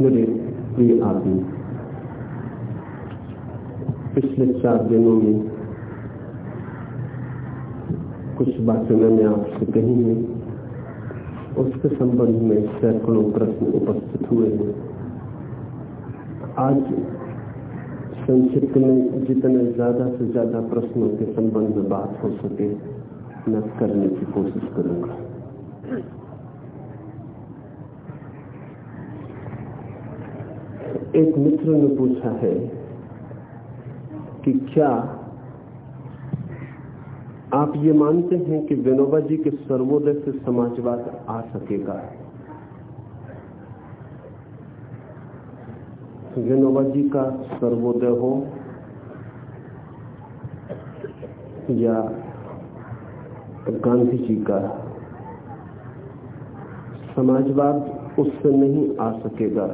मेरे प्रिय आदमी। पिछले चार दिनों में कुछ बातें मैंने आपसे कही हैं। उसके संबंध में सैकड़ों प्रश्न उपस्थित हुए हैं। आज संक्षिप्त में जितने ज़्यादा से ज़्यादा प्रश्नों के संबंध में बात हो सके, मैं करने की कोशिश करूँगा। एक मित्र ने पूछा है कि क्या आप ये मानते हैं कि विनोबा जी के सर्वोदय से समाजवाद आ सकेगा? विनोबा जी का सर्वोदय हो या गांधी जी का? समाजवाद उससे नहीं आ सकेगा।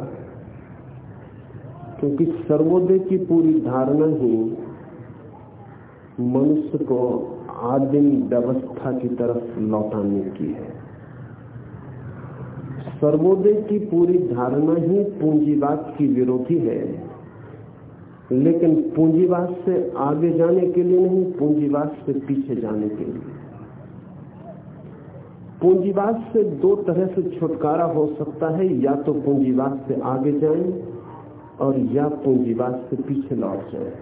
क्योंकि सर्वोदय की पूरी धारणा ही मनुष्य को आदिम व्यवस्था की तरफ़ लौटाने की है। सर्वोदय की पूरी धारणा ही पूंजीवाद की विरोधी है। लेकिन पूंजीवाद से आगे जाने के लिए नहीं, पूंजीवाद से पीछे जाने के लिए। पूंजीवाद से दो तरह से छुटकारा हो सकता है, या तो पूंजीवाद से आगे जाएँ और या पूंजीवाद से पीछे लौट जाए।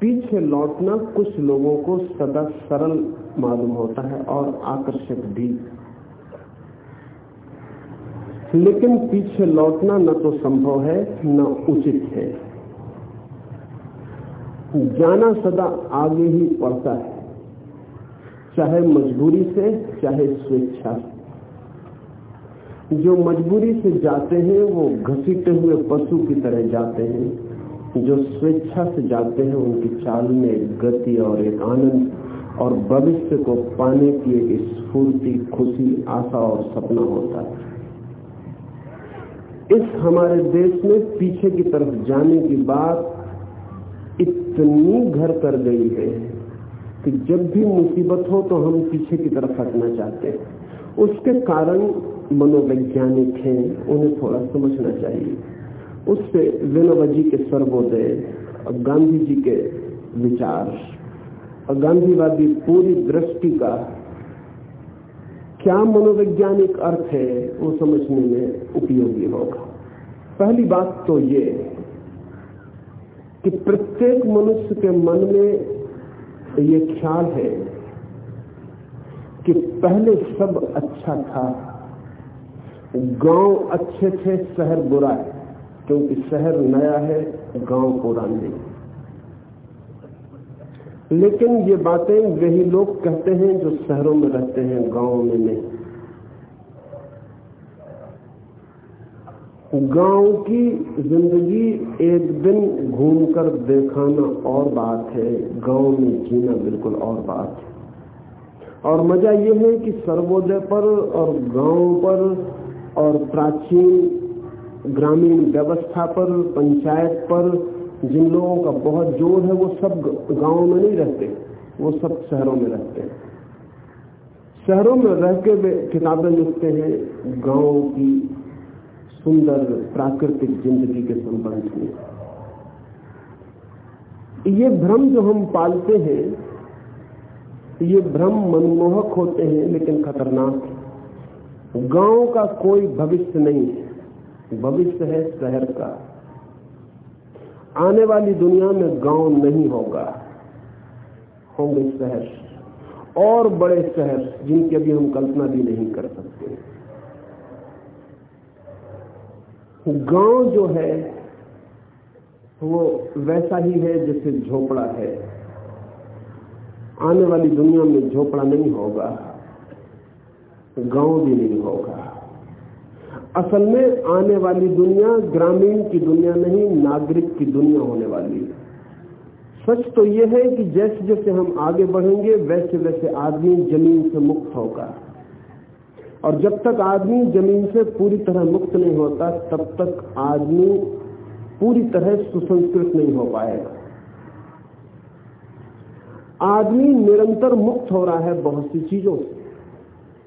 पीछे लौटना कुछ लोगों को सदा सरल मालूम होता है और आकर्षक भी। लेकिन पीछे लौटना न तो संभव है, न उचित है। जाना सदा आगे ही पड़ता है, चाहे मजबूरी से, चाहे स्वेच्छा से। जो मजबूरी से जाते हैं, वो घसीटे हुए पशु की तरह जाते हैं। जो स्वेच्छा से जाते हैं, उनकी चाल में एक गति और एक आनंद और भविष्य को पाने की एक स्फूर्ति, खुशी, आशा और सपना होता है। इस हमारे देश में पीछे की तरफ़ जाने की बात इतनी घर कर गई है कि जब भी मुसीबत हो तो हम पीछे की तरफ़ हटना चाहते हैं। उसके कारण मनोवैज्ञानिक हैं, उन्हें थोड़ा समझना चाहिए। उससे विनोबा जी के सर्वोदय, और गांधी जी के विचार। और गांधीवादी पूरी दृष्टि का क्या मनोवैज्ञानिक अर्थ है, वो समझने में उपयोगी होगा। पहली बात तो ये कि प्रत्येक मनुष्य के मन में ये ख्याल है कि पहले सब अच्छा था गाँव अच्छे थे, शहर बुरा है। क्योंकि शहर नया है, गाँव पुराने। लेकिन ये बातें वही लोग कहते हैं जो शहरों में रहते हैं, गाँव में नहीं। गाँव की ज़िंदगी एक दिन घूमकर देखाना और बात है, गाँव में जीना बिल्कुल और बात है। और मज़ा यह है कि सर्वोदय पर और गाँव पर और प्राचीन ग्रामीण व्यवस्था पर, पंचायत पर जिन लोगों का बहुत ज़ोर है, वो सब गाँवों में नहीं रहते, वो सब शहरों में रहते हैं। शहरों में रह के वे किताबें लिखते हैं, गाँव की सुंदर प्राकृतिक ज़िंदगी के संबंध में। ये भ्रम जो हम पालते हैं, ये भ्रम मनमोहक होते हैं, लेकिन खतरनाक गाँव का कोई भविष्य नहीं है। भविष्य है शहर का। आने वाली दुनिया में गाँव नहीं होगा। होंगे शहर और बड़े शहर जिनकी अभी हम कल्पना भी नहीं कर सकते। गाँव जो है, वो वैसा ही है जैसे झोपड़ा है। आने वाली दुनिया में झोपड़ा नहीं होगा। गाँव भी नहीं होगा असल में आने वाली दुनिया ग्रामीण की दुनिया नहीं, नागरिक की दुनिया होने वाली है। सच तो यह है कि जैसे जैसे हम आगे बढ़ेंगे, वैसे वैसे आदमी ज़मीन से मुक्त होगा। और जब तक आदमी ज़मीन से पूरी तरह मुक्त नहीं होता, तब तक आदमी पूरी तरह सुसंस्कृत नहीं हो पाएगा। आदमी निरंतर मुक्त हो रहा है बहुत सी चीज़ों से।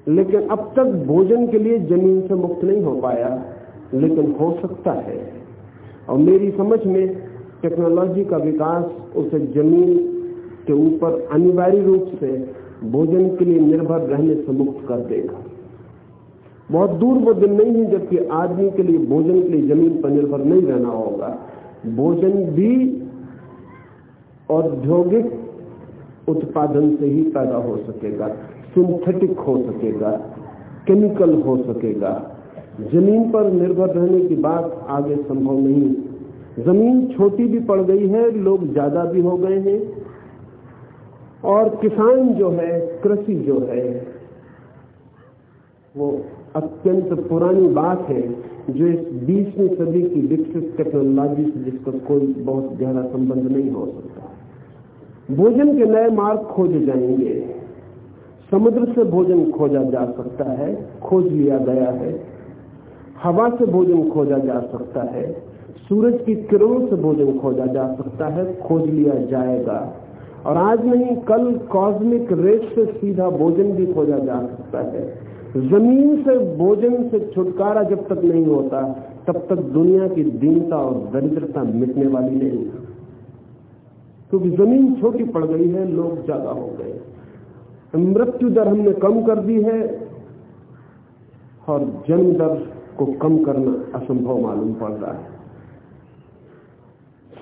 लेकिन अब तक भोजन के लिए ज़मीन से मुक्त नहीं हो पाया, लेकिन हो सकता है। और मेरी समझ में टेक्नोलॉजी का विकास उसे ज़मीन के ऊपर अनिवार्य रूप से भोजन के लिए निर्भर रहने से मुक्त कर देगा। बहुत दूर वो दिन नहीं है जबकि आदमी के लिए, भोजन के लिए ज़मीन पर निर्भर नहीं रहना होगा। भोजन भी औद्योगिक उत्पादन से ही पैदा हो सकेगा। सिंथेटिक हो सकेगा, केमिकल हो सकेगा। ज़मीन पर निर्भर रहने की बात आगे संभव नहीं। ज़मीन छोटी भी पड़ गई है, लोग ज़्यादा भी हो गए हैं। और किसान जो है, कृषि जो है, वो अत्यंत पुरानी बात है, जो इस बीसवीं सदी की विकसित टेक्नोलॉजी से जिसका कोई बहुत गहरा संबंध नहीं हो सकता। भोजन के नए मार्ग खोजे जाएँगे। समुद्र से भोजन खोजा जा सकता है, खोज लिया गया है। हवा से भोजन खोजा जा सकता है, सूरज की किरणों से भोजन खोजा जा सकता है, खोज लिया जाएगा। और आज नहीं, कल कॉस्मिक रेस से सीधा भोजन भी खोजा जा सकता है। ज़मीन से भोजन से छुटकारा जब तक नहीं होता, तब तक दुनिया की दीनता और दरिद्रता मिटने वाली नहीं। क्योंकि ज़मीन छोटी पड़ गई है, लोग ज़्यादा हो गए। मृत्यु दर हमने कम कर दी है और जन्म दर को कम करना असंभव मालूम पड़ रहा है।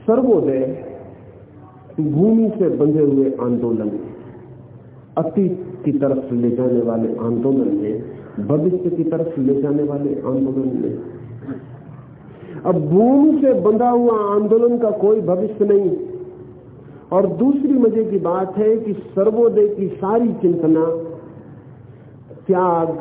सर्वोदय भूमि से बंधे हुए आंदोलन, अतीत की तरफ़ ले जाने वाले आंदोलन में भविष्य की तरफ़ ले जाने वाले आंदोलन में अब भूमि से बंधा हुआ आंदोलन का कोई भविष्य नहीं। और दूसरी मज़े की बात है कि सर्वोदय की सारी चिंतना, त्याग,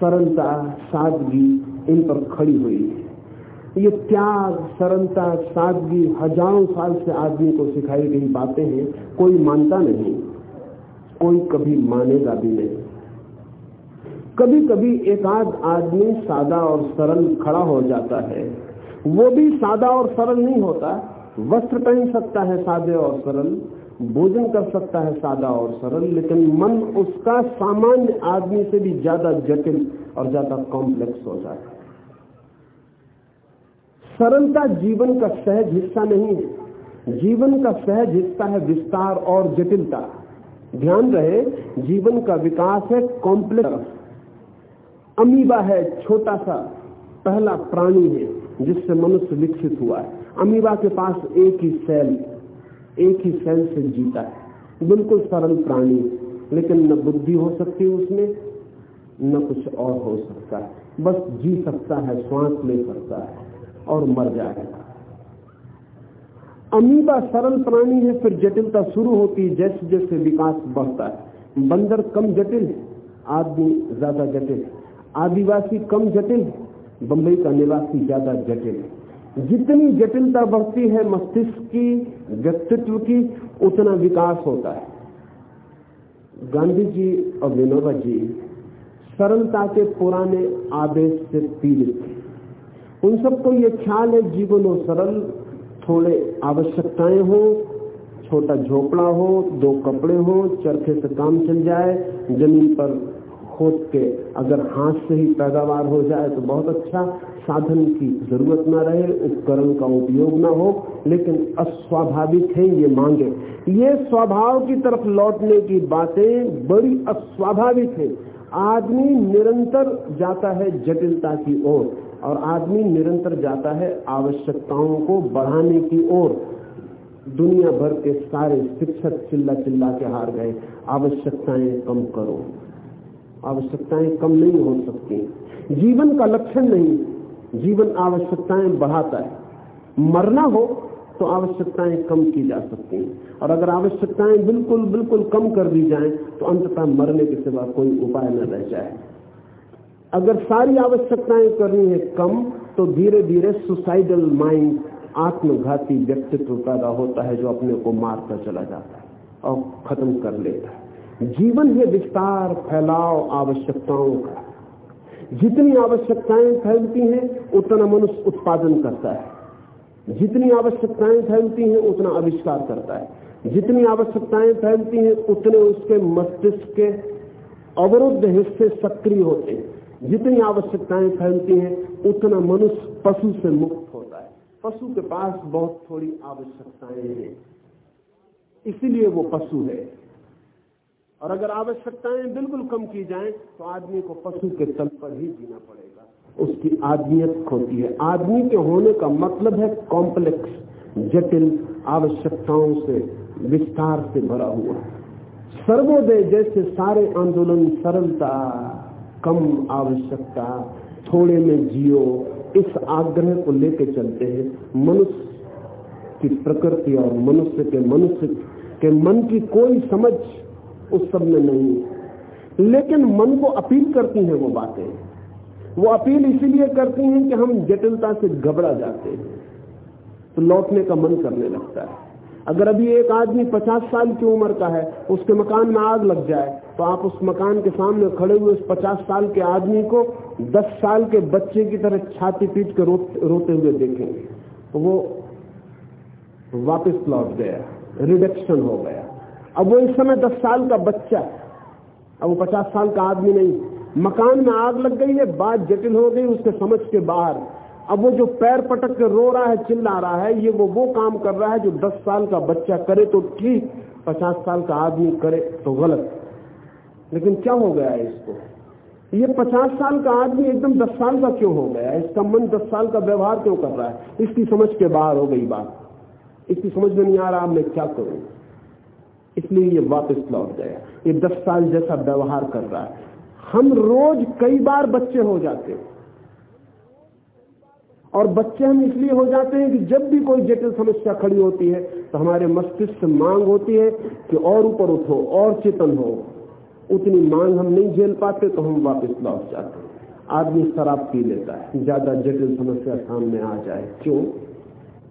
सरलता, सादगी, इन पर खड़ी हुई है। ये त्याग, सरलता, सादगी हज़ारों साल से आदमी को सिखाई गई बातें हैं, कोई मानता नहीं, कोई कभी मानेगा भी नहीं। कभी कभी एक आध आदमी सादा और सरल खड़ा हो जाता है, वो भी सादा और सरल नहीं होता। वस्त्र पहन सकता है सादे और सरल, भोजन कर सकता है सादा और सरल, लेकिन मन उसका सामान्य आदमी से भी ज़्यादा जटिल और ज़्यादा कॉम्प्लेक्स हो जाता है। सरलता जीवन का सहज हिस्सा नहीं है। जीवन का सहज हिस्सा है विस्तार और जटिलता। ध्यान रहे, जीवन का विकास है कॉम्प्लेक्स अमीबा है छोटा सा, पहला प्राणी है जिससे मनुष्य विकसित हुआ है। अमीबा के पास एक ही सेल, एक ही सेल से जीता है। बिल्कुल सरल प्राणी, लेकिन न बुद्धि हो सकती है उसमें, न कुछ और हो सकता है। बस जी सकता है, श्वास ले सकता है और मर जाएगा। अमीबा सरल प्राणी है, फिर जटिलता शुरू होती है जैसे जैसे विकास बढ़ता है। बंदर कम जटिल है, आदमी ज़्यादा जटिल आदिवासी कम जटिल है, बंबई का निवासी ज़्यादा जटिल है। जितनी जटिलता बढ़ती है मस्तिष्क की, व्यक्तित्व की, उतना विकास होता है। गांधी जी और विनोबा जी सरलता के पुराने आदेश से पीड़ित थे। उन सबको ये ख्याल है, जीवन और सरल, थोड़े आवश्यकताएँ हो, छोटा झोपड़ा हो, दो कपड़े हो, चरखे से काम चल जाए, ज़मीन पर खोद के अगर हाथ से ही पैदावार हो जाए तो बहुत अच्छा। साधन की ज़रूरत ना रहे, उपकरण का उपयोग ना हो, लेकिन अस्वाभाविक है ये मांगे। ये स्वभाव की तरफ़ लौटने की बातें बड़ी अस्वाभाविक है। आदमी निरंतर जाता है जटिलता की ओर, और आदमी निरंतर जाता है आवश्यकताओं को बढ़ाने की ओर। दुनिया भर के सारे शिक्षक चिल्ला चिल्ला के हार गए। आवश्यकताएँ कम करो। आवश्यकताएँ कम नहीं हो सकती। जीवन का लक्षण नहीं जीवन आवश्यकताएँ बढ़ाता है। मरना हो तो आवश्यकताएँ कम की जा सकती हैं। और अगर आवश्यकताएँ बिल्कुल बिल्कुल कम कर दी जाएँ तो अंततः मरने के सिवा कोई उपाय न रह जाए। अगर सारी आवश्यकताएँ करनी है कम तो धीरे धीरे सुसाइडल माइंड आत्मघाती व्यक्तित्व पैदा होता है जो अपने को मारता चला जाता है और खत्म कर लेता है। जीवन है विस्तार, फैलाव आवश्यकताओं का जितनी आवश्यकताएँ फैलती हैं, उतना मनुष्य उत्पादन करता है। जितनी आवश्यकताएँ फैलती हैं, उतना आविष्कार करता है। जितनी आवश्यकताएँ फैलती हैं, उतने उसके मस्तिष्क के अवरुद्ध हिस्से सक्रिय होते हैं। जितनी आवश्यकताएँ फैलती हैं, उतना मनुष्य पशु से मुक्त होता है। पशु के पास बहुत थोड़ी आवश्यकताएँ हैं। इसीलिए वो पशु है। और अगर आवश्यकताएँ बिल्कुल कम की जाएँ तो आदमी को पशु के तल पर ही जीना पड़ेगा। उसकी आदमियत खोती है। आदमी के होने का मतलब है कॉम्प्लेक्स जटिल आवश्यकताओं से विस्तार से भरा हुआ। सर्वोदय जैसे सारे आंदोलन, सरलता, कम आवश्यकता, थोड़े में जियो, इस आग्रह को लेकर चलते हैं। मनुष्य की प्रकृति और मनुष्य के मनुष्य के मन की कोई समझ उस सब में नहीं। है लेकिन मन को अपील करती हैं वो बातें। वो अपील इसीलिए करती हैं कि हम जटिलता से घबरा जाते हैं। तो लौटने का मन करने लगता है। अगर अभी एक आदमी पचास साल की उम्र का है उसके मकान में आग लग जाए तो आप उस मकान के सामने खड़े हुए उस पचास साल के आदमी को दस साल के बच्चे की तरह छाती पीट कर रो, रोते हुए देखेंगे। तो वो वापस लौट गया। रिडक्शन हो गया। अब वो इस समय दस साल का बच्चा अब वो पचास साल का आदमी नहीं। मकान में आग लग गई है, बात जटिल हो गई उसके समझ के बाहर। अब वो जो पैर पटक के रो रहा है, चिल्ला रहा है, ये वो वो काम कर रहा है जो दस साल का बच्चा करे तो ठीक, पचास साल का आदमी करे तो गलत। लेकिन क्या हो गया है इसको? ये पचास साल का आदमी एकदम दस साल का क्यों हो गया इसका मन दस साल का व्यवहार क्यों कर रहा है? इसकी समझ के बाहर हो गई बात। इसकी समझ में नहीं आ रहा मैं क्या करूँ? इसलिए ये वापस लौट गया। ये दस साल जैसा व्यवहार कर रहा है। हम रोज कई बार बच्चे हो जाते हैं। और बच्चे हम इसलिए हो जाते हैं कि जब भी कोई जटिल समस्या खड़ी होती है तो हमारे मस्तिष्क से मांग होती है कि और ऊपर उठो, और चेतन हो। उतनी मांग हम नहीं झेल पाते तो हम वापस लौट जाते हैं। आदमी शराब पी लेता है। ज़्यादा जटिल समस्या सामने आ जाए। क्यों?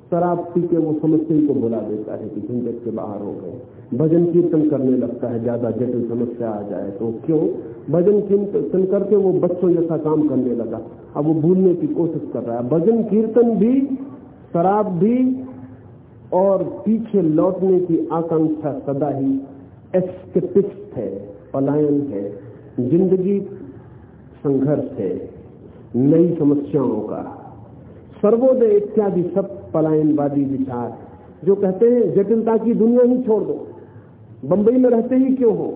शराब पी के वो समस्या को बुला देता है कि झंझट के बाहर हो गए। भजन कीर्तन करने लगता है, ज़्यादा जटिल समस्या आ जाए तो। क्यों? भजन कीर्तन करके वो बच्चों जैसा काम करने लगा। अब वो भूलने की कोशिश कर रहा है। भजन कीर्तन भी, शराब भी और पीछे लौटने की आकांक्षा सदा ही एस्केपिस्ट है, पलायन है। ज़िंदगी संघर्ष है, नई समस्याओं का। सर्वोदय इत्यादि सब पलायनवादी विचार, जो कहते हैं, जटिलता की दुनिया ही छोड़ दो। बंबई में रहते ही क्यों हो?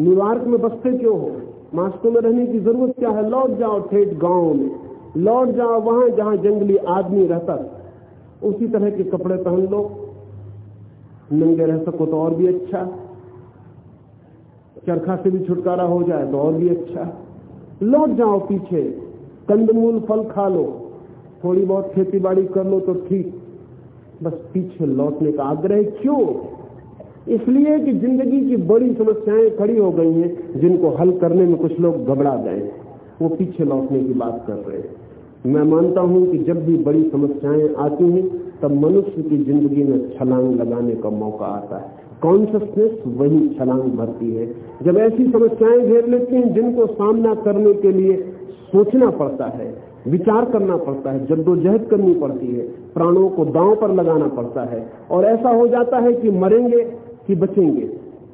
न्यूयॉर्क में बसते क्यों हो? मास्को में रहने की ज़रूरत क्या है? लौट जाओ ठेठ गाँव में। लौट जाओ वहाँ जहाँ जंगली आदमी रहता उसी तरह के कपड़े पहन लो। नंगे रह सको तो और भी अच्छा। चरखा से भी छुटकारा हो जाए तो और भी अच्छा। लौट जाओ पीछे। कंदमूल फल खा लो। थोड़ी बहुत खेती बाड़ी कर लो तो ठीक। बस पीछे लौटने का आग्रह क्यों? इसलिए कि ज़िंदगी की बड़ी समस्याएँ खड़ी हो गई हैं, जिनको हल करने में कुछ लोग घबरा गए वो पीछे लौटने की बात कर रहे हैं। मैं मानता हूँ कि जब भी बड़ी समस्याएँ आती हैं, तब मनुष्य की ज़िंदगी में छलांग लगाने का मौका आता है। कॉन्सियसनेस वही छलांग भरती है। जब ऐसी समस्याएँ घेर लेती हैं, जिनको सामना करने के लिए सोचना पड़ता है, विचार करना पड़ता है, जद्दोजहद करनी पड़ती है, प्राणों को दांव पर लगाना पड़ता है, और ऐसा हो जाता है कि मरेंगे कि बचेंगे,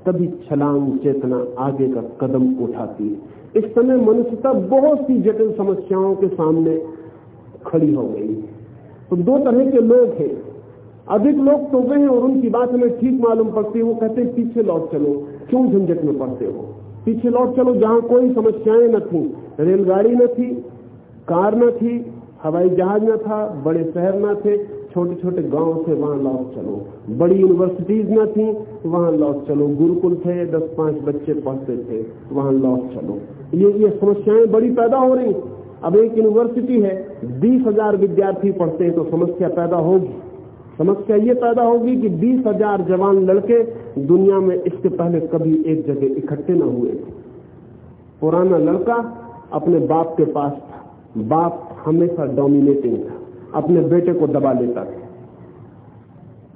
तभी छलांग चेतना आगे का कदम उठाती है। इस समय मनुष्यता बहुत सी जटिल समस्याओं के सामने खड़ी हो गई तो दो तरह के लोग हैं। अधिक लोग तो वे हैं और उनकी बात हमें ठीक मालूम पड़ती है। वो कहते हैं, पीछे लौट चलो। क्यों झंझट में पड़ते हो? पीछे लौट चलो, जहाँ कोई समस्याएँ न थी। रेलगाड़ी न थी, कार न थी, हवाई जहाज़ न था, बड़े शहर न थे छोटे छोटे गाँव थे वहाँ लौट चलो। बड़ी यूनिवर्सिटीज न थी, वहाँ लौट चलो। गुरुकुल थे दस पाँच बच्चे पढ़ते थे, वहाँ लौट चलो। ये ये समस्याएँ बड़ी पैदा हो रही। अब एक यूनिवर्सिटी है, बीस हज़ार विद्यार्थी पढ़ते हैं तो समस्या पैदा होगी। समस्या ये पैदा होगी कि बीस हज़ार जवान लड़के दुनिया में इसके पहले कभी एक जगह इकट्ठे न हुए थे। पुराना लड़का अपने बाप के पास था। बाप हमेशा डोमिनेटिंग था। अपने बेटे को दबा लेता था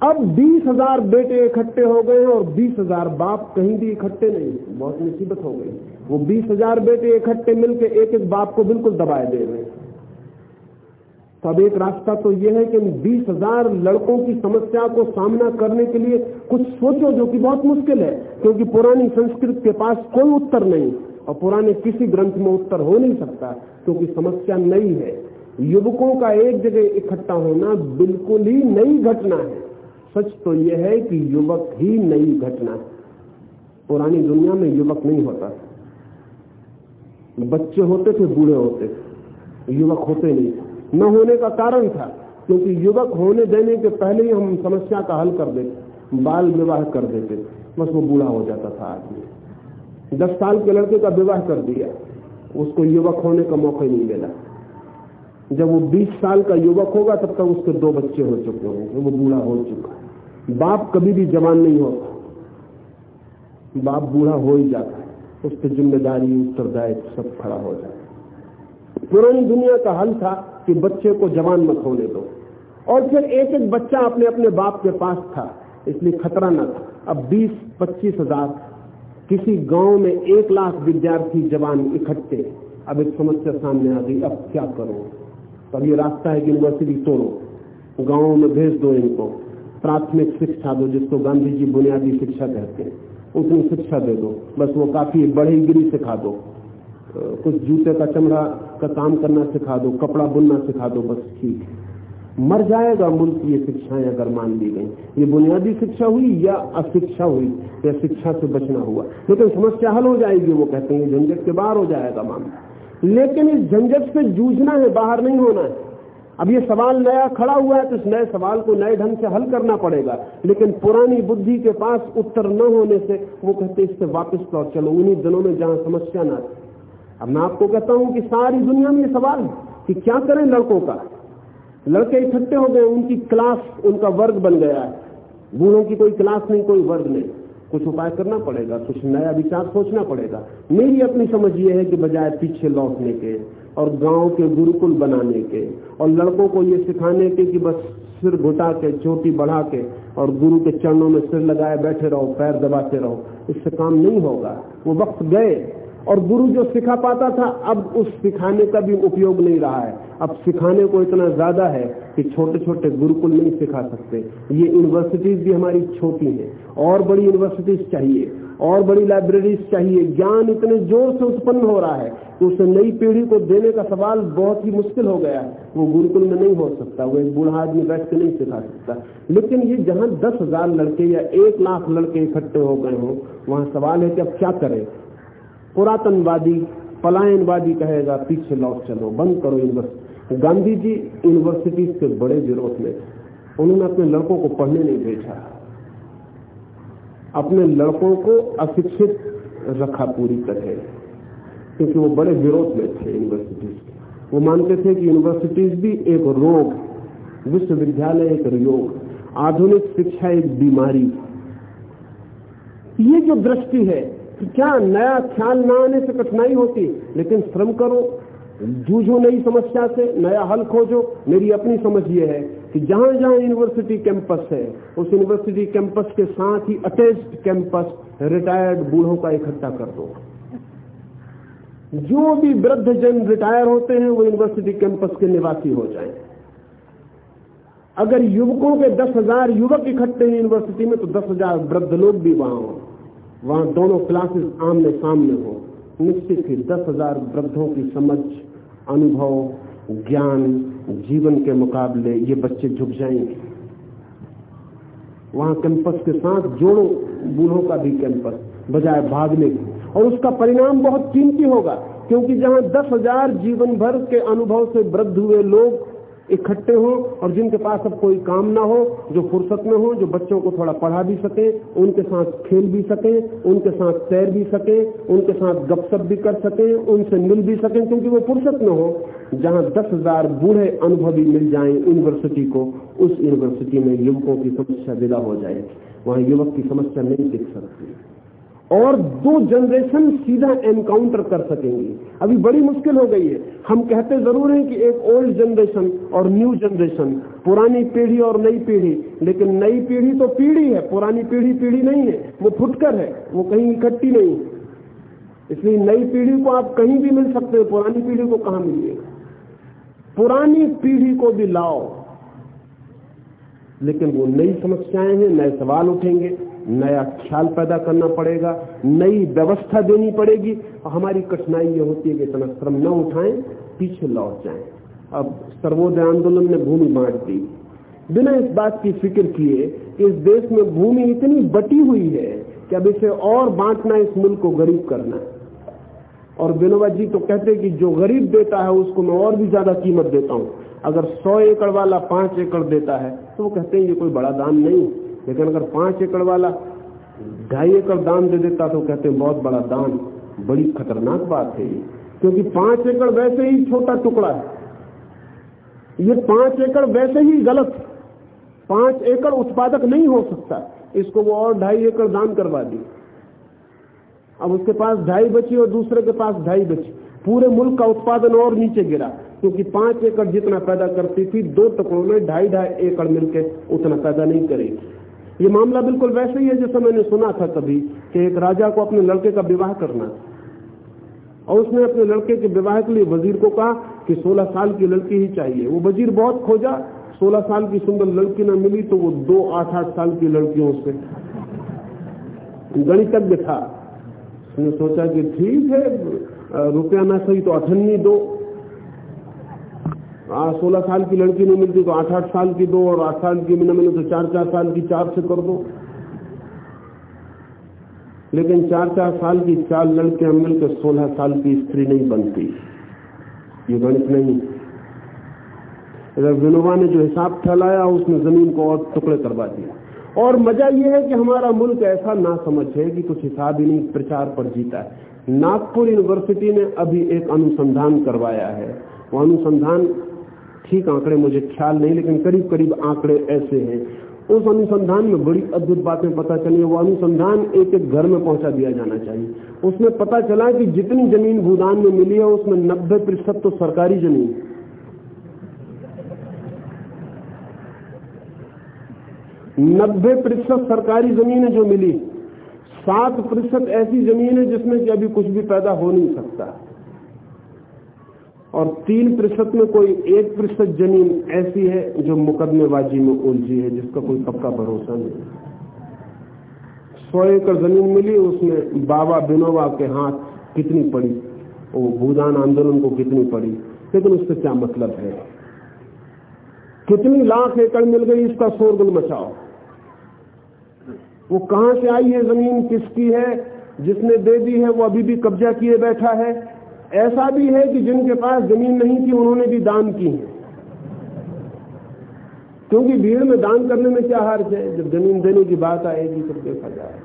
अब बीस हज़ार बेटे इकट्ठे हो गए और बीस हज़ार बाप कहीं भी इकट्ठे नहीं बहुत मुसीबत हो गई। वो बीस हज़ार बेटे इकट्ठे मिलकर एक एक बाप को बिल्कुल दबाए दे रहे हैं। तो एक रास्ता तो यह है कि बीस हज़ार लड़कों की समस्या को सामना करने के लिए कुछ सोचो जो कि बहुत मुश्किल है, क्योंकि पुरानी संस्कृत के पास कोई उत्तर नहीं और पुराने किसी ग्रंथ में उत्तर हो नहीं सकता, क्योंकि समस्या नई है। युवकों का एक जगह इकट्ठा होना बिल्कुल ही नई घटना है। सच तो यह है कि युवक ही नई घटना है। पुरानी दुनिया में युवक नहीं होता। बच्चे होते थे, बूढ़े होते थे। युवक होते नहीं न होने का कारण था, क्योंकि युवक होने देने के पहले ही हम समस्या का हल कर देते बाल विवाह कर देते बस वो बूढ़ा हो जाता था आदमी। दस साल के लड़के का विवाह कर दिया। उसको युवक होने का मौका नहीं मिला। जब वो बीस साल का युवक होगा, तब तक उसके दो बच्चे हो चुके होंगे, वो बूढ़ा हो चुका है। बाप कभी भी जवान नहीं होता। बाप बूढ़ा हो ही जाता है। उस पर ज़िम्मेदारी, उत्तरदायित्व सब खड़ा हो जाता पुरानी दुनिया का हल था कि बच्चे को जवान मत होने दो। और फिर एक एक बच्चा अपने अपने बाप के पास था, इसलिए खतरा न था। अब बीस पच्चीस हज़ार, किसी गाँव में एक लाख विद्यार्थी जवान इकट्ठे। अब एक समस्या सामने आ गई, अब क्या करो? तब ये रास्ता है कि यूनिवर्सिटी तोड़ो। गाँव में भेज दो इनको। प्राथमिक शिक्षा दो, जिसको गांधी जी बुनियादी शिक्षा कहते हैं। उतनी शिक्षा दे दो। बस वो काफ़ी बड़ी गिरी सिखा दो। कुछ जूते का चमड़ा का काम करना सिखा दो, कपड़ा बुनना सिखा दो, बस ठीक मर जाएगा मुल्क ये शिक्षाएँ अगर मान ली गई। ये बुनियादी शिक्षा हुई या अशिक्षा हुई? या शिक्षा से बचना हुआ? लेकिन समस्या हल हो जाएगी, वो कहते हैं झंझट के बाहर हो जाएगा मामला। लेकिन इस झंझट से जूझना है, बाहर नहीं होना है। अब ये सवाल नया खड़ा हुआ है तो इस नए सवाल को नए ढंग से हल करना पड़ेगा। लेकिन पुरानी बुद्धि के पास उत्तर न होने से वो कहते इससे वापस लौट चलो। उन्हीं दिनों में जहाँ समस्या ना थी। अब मैं आपको कहता हूँ कि सारी दुनिया में ये सवाल है कि क्या करें लड़कों का। लड़के इकट्ठे हो गए, उनकी क्लास, उनका वर्ग बन गया है। बूढ़ों की कोई क्लास नहीं, कोई वर्ग नहीं। कुछ उपाय करना पड़ेगा, कुछ नया विचार सोचना पड़ेगा। मेरी अपनी समझ ये है कि बजाय पीछे लौटने के और गाँव के गुरुकुल बनाने के और लड़कों को ये सिखाने के कि बस सिर घुटा के, चोटी बढ़ा के और गुरु के चरणों में सिर लगाए बैठे रहो, पैर दबाते रहो, इससे काम नहीं होगा। वो वक्त गए और गुरु जो सिखा पाता था, अब उस सिखाने का भी उपयोग नहीं रहा है। अब सिखाने को इतना ज़्यादा है कि छोटे छोटे गुरुकुल नहीं सिखा सकते। ये यूनिवर्सिटीज भी हमारी छोटी हैं। और बड़ी यूनिवर्सिटीज चाहिए। और बड़ी लाइब्रेरीज चाहिए। ज्ञान इतने ज़ोर से उत्पन्न हो रहा है तो उसे नई पीढ़ी को देने का सवाल बहुत ही मुश्किल हो गया है। वो गुरुकुल में नहीं हो सकता। वो एक बूढ़ा आदमी बैठ के नहीं सिखा सकता। लेकिन ये जहाँ दस हज़ार लड़के या एक लाख लड़के इकट्ठे हो गए हों, वहाँ सवाल है कि अब क्या करें? पुरातनवादी, पलायनवादी कहेगा, पीछे लौट चलो, बंद करो यूनिवर्सिटी गांधी जी यूनिवर्सिटी के बड़े विरोध में, उन्होंने अपने लड़कों को पढ़ने नहीं भेजा। अपने लड़कों को अशिक्षित रखा पूरी तरह, क्योंकि वो बड़े विरोध में थे यूनिवर्सिटीज वो मानते थे कि यूनिवर्सिटीज भी एक रोग, विश्वविद्यालय एक रोग, आधुनिक शिक्षा एक बीमारी। ये जो दृष्टि है क्या नया ख्याल न आने से कठिनाई होती? लेकिन श्रम करो, जूझो नई समस्या से, नया हल खोजो। मेरी अपनी समझ ये है कि जहाँ जहाँ यूनिवर्सिटी कैंपस है, उस यूनिवर्सिटी कैंपस के साथ ही अटैच्ड कैंपस रिटायर्ड बूढ़ों का इकट्ठा कर दो। जो भी वृद्ध जन रिटायर होते हैं, वो यूनिवर्सिटी कैंपस के निवासी हो जाएँ। अगर युवकों के दस हज़ार युवक इकट्ठे हैं यूनिवर्सिटी में तो दस हज़ार वृद्ध लोग भी वहाँ हों। वहाँ दोनों क्लासेस आमने सामने हो। निश्चित ही दस हज़ार वृद्धों की समझ, अनुभव, ज्ञान, जीवन के मुकाबले ये बच्चे झुक जाएँगे। वहाँ कैंपस के साथ जोड़ो, बूढ़ों का भी कैंपस बजाय भागने की। और उसका परिणाम बहुत कीमती होगा, क्योंकि जहाँ दस हज़ार जीवन भर के अनुभव से वृद्ध हुए लोग इकट्ठे हों और जिनके पास अब कोई काम ना हो, जो फुर्सत में हो, जो बच्चों को थोड़ा पढ़ा भी सके, उनके साथ खेल भी सके, उनके साथ तैर भी सके, उनके साथ गपशप भी कर सके, उनसे मिल भी सके, क्योंकि वो फुर्सत में हो, जहाँ दस हज़ार बूढ़े अनुभवी मिल जाए यूनिवर्सिटी को, उस यूनिवर्सिटी में युवकों की समस्या विदा हो जाए। वहाँ युवक की समस्या नहीं दिख सकती। और दो जनरेशन सीधा एनकाउंटर कर सकेंगे। अभी बड़ी मुश्किल हो गई है। हम कहते ज़रूर हैं कि एक ओल्ड जनरेशन और न्यू जनरेशन पुरानी पीढ़ी और नई पीढ़ी। लेकिन नई पीढ़ी तो पीढ़ी है, पुरानी पीढ़ी पीढ़ी नहीं है। वो फुटकर है, वो कहीं इकट्ठी नहीं। इसलिए नई पीढ़ी को आप कहीं भी मिल सकते हो, पुरानी पीढ़ी को कहा मिलिएगा पुरानी पीढ़ी को भी लाओ। लेकिन वो नई समस्याएँ हैं, नए सवाल उठेंगे। नया ख्याल पैदा करना पड़ेगा, नई व्यवस्था देनी पड़ेगी। और हमारी कठिनाई ये होती है कि इतना श्रम न उठाएँ, पीछे लौट जाएँ। अब सर्वोदय आंदोलन ने भूमि बांट दी। बिना इस बात की फ़िक्र किए कि इस देश में भूमि इतनी बटी हुई है कि अब इसे और बांटना, इस मुल्क को गरीब करना और विनोबा जी तो कहते कि जो गरीब देता है, उसको मैं और भी ज़्यादा कीमत देता हूँ। अगर सौ एकड़ वाला पाँच एकड़ देता है तो वो कहते हैं ये कोई बड़ा दान नहीं। लेकिन अगर पाँच एकड़ वाला ढाई एकड़ दान दे देता तो कहते हैं, बहुत बड़ा दान बड़ी खतरनाक बात है ये। क्योंकि पाँच एकड़ वैसे ही छोटा टुकड़ा है। ये पाँच एकड़ वैसे ही गलत पाँच एकड़ उत्पादक नहीं हो सकता। इसको वो और ढाई एकड़ दान करवा दी। अब उसके पास ढाई बची और दूसरे के पास ढाई बची। पूरे मुल्क का उत्पादन और नीचे गिरा, क्योंकि पाँच एकड़ जितना पैदा करती थी, दो टुकड़ों में ढाई ढाई एकड़ मिलकर उतना पैदा नहीं करेगी। ये मामला बिल्कुल वैसे ही है जैसा मैंने सुना था कभी कि एक राजा को अपने लड़के का विवाह करना और उसने अपने लड़के के विवाह के लिए वज़ीर को कहा कि 16 साल की लड़की ही चाहिए। वो वज़ीर बहुत खोजा 16 साल की सुंदर लड़की ना मिली तो वो दो आठ आठ साल की लड़कियों से गणितज्ञ था। उसने सोचा कि ठीक है रुपया ना सही तो अठन्नी दो। सोलह साल की लड़की नहीं मिलती तो आठ आठ साल की दो और आठ साल की न मिले तो चार चार साल की चार से कर दो। लेकिन चार चार साल की चार लड़कियाँ मिलकर सोलह साल की स्त्री नहीं बनती। ये गणित नहीं। विनोबा ने जो हिसाब फैलाया, उसने ज़मीन को और टुकड़े करवा दिया और मज़ा यह है कि हमारा मुल्क ऐसा ना समझ है कि कुछ हिसाब ही नहीं, प्रचार पर जीता है। नागपुर यूनिवर्सिटी ने अभी एक अनुसंधान करवाया है। वो अनुसंधान ठीक आंकड़े मुझे ख्याल नहीं, लेकिन करीब करीब आंकड़े ऐसे हैं। उस अनुसंधान में बड़ी अद्भुत बातें पता चली, वो अनुसंधान एक एक घर में पहुँचा दिया जाना चाहिए। उसमें पता चला कि जितनी ज़मीन भूदान में मिली है, उसमें नब्बे प्रतिशत तो सरकारी ज़मीन। नब्बे प्रतिशत सरकारी ज़मीन है जो मिली, सात प्रतिशत ऐसी ज़मीन है जिसमें कि अभी कुछ भी पैदा हो नहीं सकता। और तीन प्रतिशत में कोई एक प्रतिशत ज़मीन ऐसी है जो मुकदमेबाजी में उलझी है, जिसका कोई पक्का भरोसा नहीं सौ एकड़ ज़मीन मिली, उसमें बाबा बिनोबा के हाथ कितनी पड़ी वो भूदान आंदोलन को कितनी पड़ी, लेकिन उससे क्या मतलब है? कितनी लाख एकड़ मिल गई, इसका शोरगुल मचाओ। वो कहाँ से आई है ज़मीन, किसकी है, जिसने दे दी है, वो अभी भी कब्जा किए बैठा है। ऐसा भी है कि जिनके पास ज़मीन नहीं थी, उन्होंने भी दान की है। क्योंकि भीड़ में दान करने में क्या हार्ज है जब ज़मीन देने की बात आएगी, तब देखा जाए।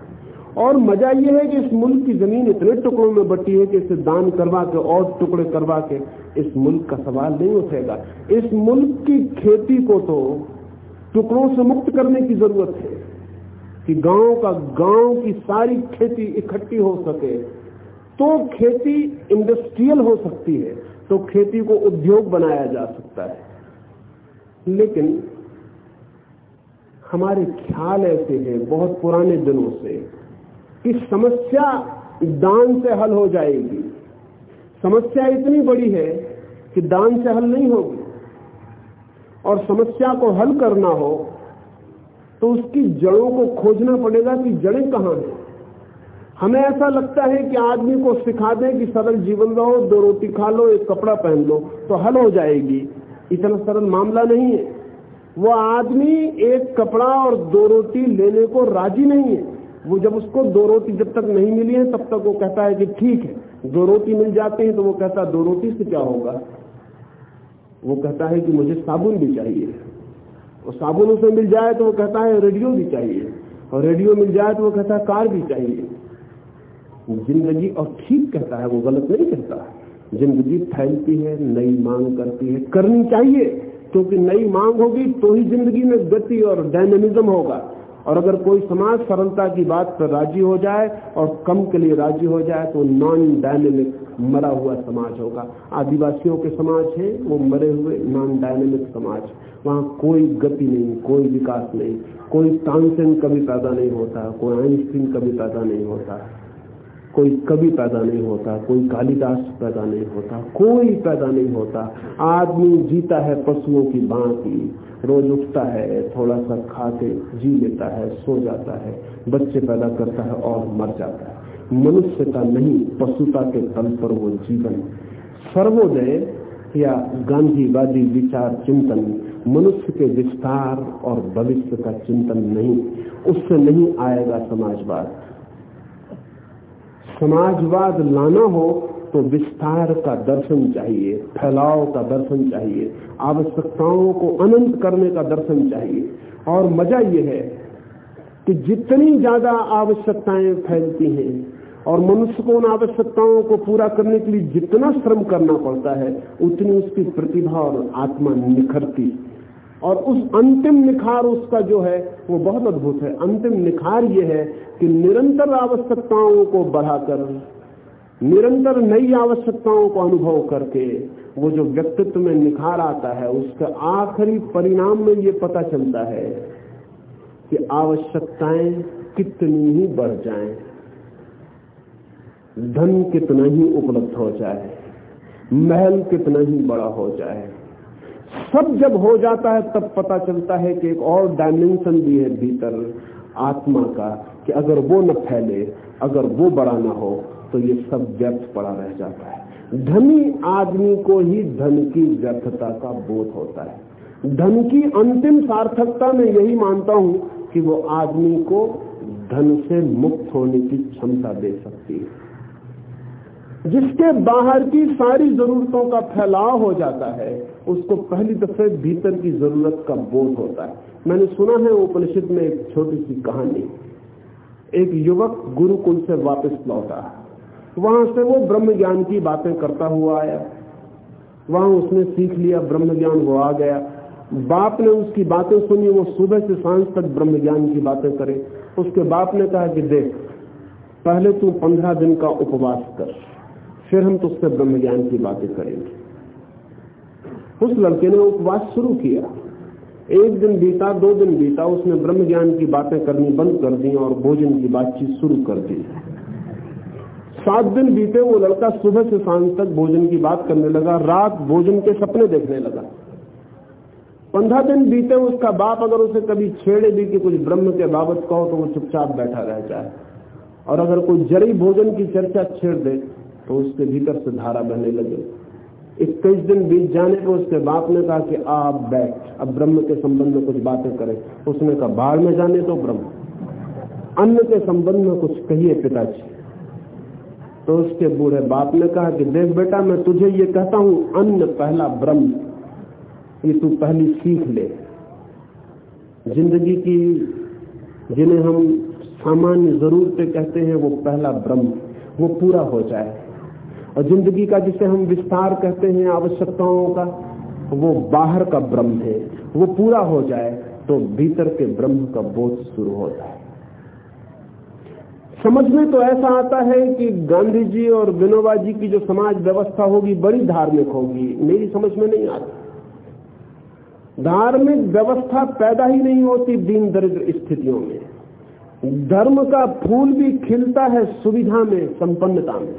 और मज़ा यह है कि इस मुल्क की ज़मीन इतने टुकड़ों में बटी है कि इसे दान करवा के, और टुकड़े करवा के इस मुल्क का सवाल नहीं उठेगा। इस मुल्क की खेती को तो टुकड़ों से मुक्त करने की ज़रूरत है, कि गाँव का गाँव की सारी खेती इकट्ठी हो सके। तो खेती इंडस्ट्रियल हो सकती है तो खेती को उद्योग बनाया जा सकता है। लेकिन हमारे ख्याल ऐसे हैं, बहुत पुराने दिनों से, कि समस्या दान से हल हो जाएगी। समस्या इतनी बड़ी है कि दान से हल नहीं होगी। और समस्या को हल करना हो तो उसकी जड़ों को खोजना पड़ेगा कि जड़ें कहाँ हैं। हमें ऐसा लगता है कि आदमी को सिखा दें कि सरल जीवन रहो, दो रोटी खा लो, एक कपड़ा पहन लो तो हल हो जाएगी। इतना सरल मामला नहीं है। वो आदमी एक कपड़ा और दो रोटी लेने को राज़ी नहीं है। वो जब उसको दो रोटी जब तक नहीं मिली है, तब तक वो कहता है कि ठीक है, दो रोटी मिल जाती है तो वो कहता है, दो रोटी से क्या होगा? वो कहता है कि मुझे साबुन भी चाहिए। और साबुन उसे मिल जाए तो वो कहता है, रेडियो भी चाहिए। और रेडियो मिल जाए तो वो कहता है, कार भी चाहिए। ज़िंदगी और ठीक कहता है, वो गलत नहीं कहता है। ज़िंदगी फैलती है, नई मांग करती है, करनी चाहिए, क्योंकि नई मांग होगी तो ही ज़िंदगी में गति और डायनेमिज्म होगा। और अगर कोई समाज सरलता की बात पर राज़ी हो जाए और कम के लिए राज़ी हो जाए तो नॉन डायनेमिक मरा हुआ समाज होगा। आदिवासियों के समाज है, वो मरे हुए नॉन डायनेमिक समाज। वहाँ कोई गति नहीं, कोई विकास नहीं, कोई तानसेन कभी पैदा नहीं होता, कोई आइंस्टीन कभी पैदा नहीं होता। कोई कवि पैदा नहीं होता, कोई कालिदास पैदा नहीं होता, कोई पैदा नहीं होता। आदमी जीता है पशुओं की भांति, रोज उठता है, थोड़ा सा खा के जी लेता है, सो जाता है, बच्चे पैदा करता है और मर जाता है। मनुष्य का नहीं, पशुता के तल पर वो जीवन। सर्वोदय या गांधीवादी विचार चिंतन, मनुष्य के विस्तार और भविष्य का चिंतन नहीं, उससे नहीं आएगा समाजवाद। समाजवाद लाना हो तो विस्तार का दर्शन चाहिए, फैलाव का दर्शन चाहिए, आवश्यकताओं को अनंत करने का दर्शन चाहिए। और मज़ा यह है कि जितनी ज़्यादा आवश्यकताएँ फैलती हैं और मनुष्य को उन आवश्यकताओं को पूरा करने के लिए जितना श्रम करना पड़ता है, उतनी उसकी प्रतिभा और आत्मा निखरती और उस अंतिम निखार उसका जो है वो बहुत अद्भुत है। अंतिम निखार ये है कि निरंतर आवश्यकताओं को बढ़ाकर निरंतर नई आवश्यकताओं को अनुभव करके वो जो व्यक्तित्व में निखार आता है उसका आखिरी परिणाम में ये पता चलता है कि आवश्यकताएँ कितनी ही बढ़ जाएँ, धन कितना ही उपलब्ध हो जाए महल कितना ही बड़ा हो जाए। सब जब हो जाता है, तब पता चलता है कि एक और डायमेंशन भी है भीतर, आत्मा का, कि अगर वो न फैले, अगर वो बड़ा ना हो तो ये सब व्यर्थ पड़ा रह जाता है। धनी आदमी को ही धन की व्यर्थता का बोध होता है। धन की अंतिम सार्थकता में यही मानता हूँ कि वो आदमी को धन से मुक्त होने की क्षमता दे सकती है। जिसके बाहर की सारी जरूरतों का फैलाव हो जाता है, उसको पहली दफे भीतर की ज़रूरत का बोध होता है। मैंने सुना है उपनिषद में एक छोटी सी कहानी। एक युवक गुरुकुल से वापस लौटा। वहाँ से वो ब्रह्म ज्ञान की बातें करता हुआ आया। वहाँ उसने सीख लिया ब्रह्म ज्ञान वो आ गया। बाप ने उसकी बातें सुनी, वो सुबह से साँझ तक ब्रह्म ज्ञान की बातें करे। उसके बाप ने कहा कि देख, पहले तू पंद्रह दिन का उपवास कर। फिर हम तुझसे ब्रह्म ज्ञान की बातें करेंगे। उस लड़के ने उपवास शुरू किया। एक दिन बीता, दो दिन बीता, उसने ब्रह्म ज्ञान की बातें करनी बंद कर दी और भोजन की बातचीत शुरू कर दी। सात दिन बीते, वो लड़का सुबह से शाम तक भोजन की बात करने लगा, रात भोजन के सपने देखने लगा। पंद्रह दिन बीते, उसका बाप अगर उसे कभी छेड़े भी कि कुछ ब्रह्म के बाबत कहो तो वो चुपचाप बैठा रह जाए। और अगर कोई जरी भोजन की चर्चा छेड़ दे तो उसके भीतर से धारा बहने लगे। इक्कीस दिन बीत जाने पर उसके बाप ने कहा कि आप बैठ, अब ब्रह्म के संबंध में कुछ बातें करें। उसने कहा बाढ़ में जाने तो ब्रह्म अन्न के संबंध में कुछ कहिए पिताजी। तो उसके बूढ़े बाप ने कहा कि देख बेटा, मैं तुझे ये कहता हूँ अन्न पहला ब्रह्म ये तू पहली सीख ले। ज़िंदगी की, जिन्हें हम सामान्य जरूरतें कहते हैं, वो पहला ब्रह्म, वो पूरा हो जाए। और ज़िंदगी का जिसे हम विस्तार कहते हैं, आवश्यकताओं का, वो बाहर का ब्रह्म है। वो पूरा हो जाए तो भीतर के ब्रह्म का बोध शुरू है समझ में तो ऐसा आता है कि गांधी जी और विनोबा जी की जो समाज व्यवस्था होगी, बड़ी धार्मिक होगी। मेरी समझ में नहीं आती। धार्मिक व्यवस्था पैदा ही नहीं होती दीन दरिद्र स्थितियों में। धर्म का फूल भी खिलता है सुविधा में, संपन्नता में।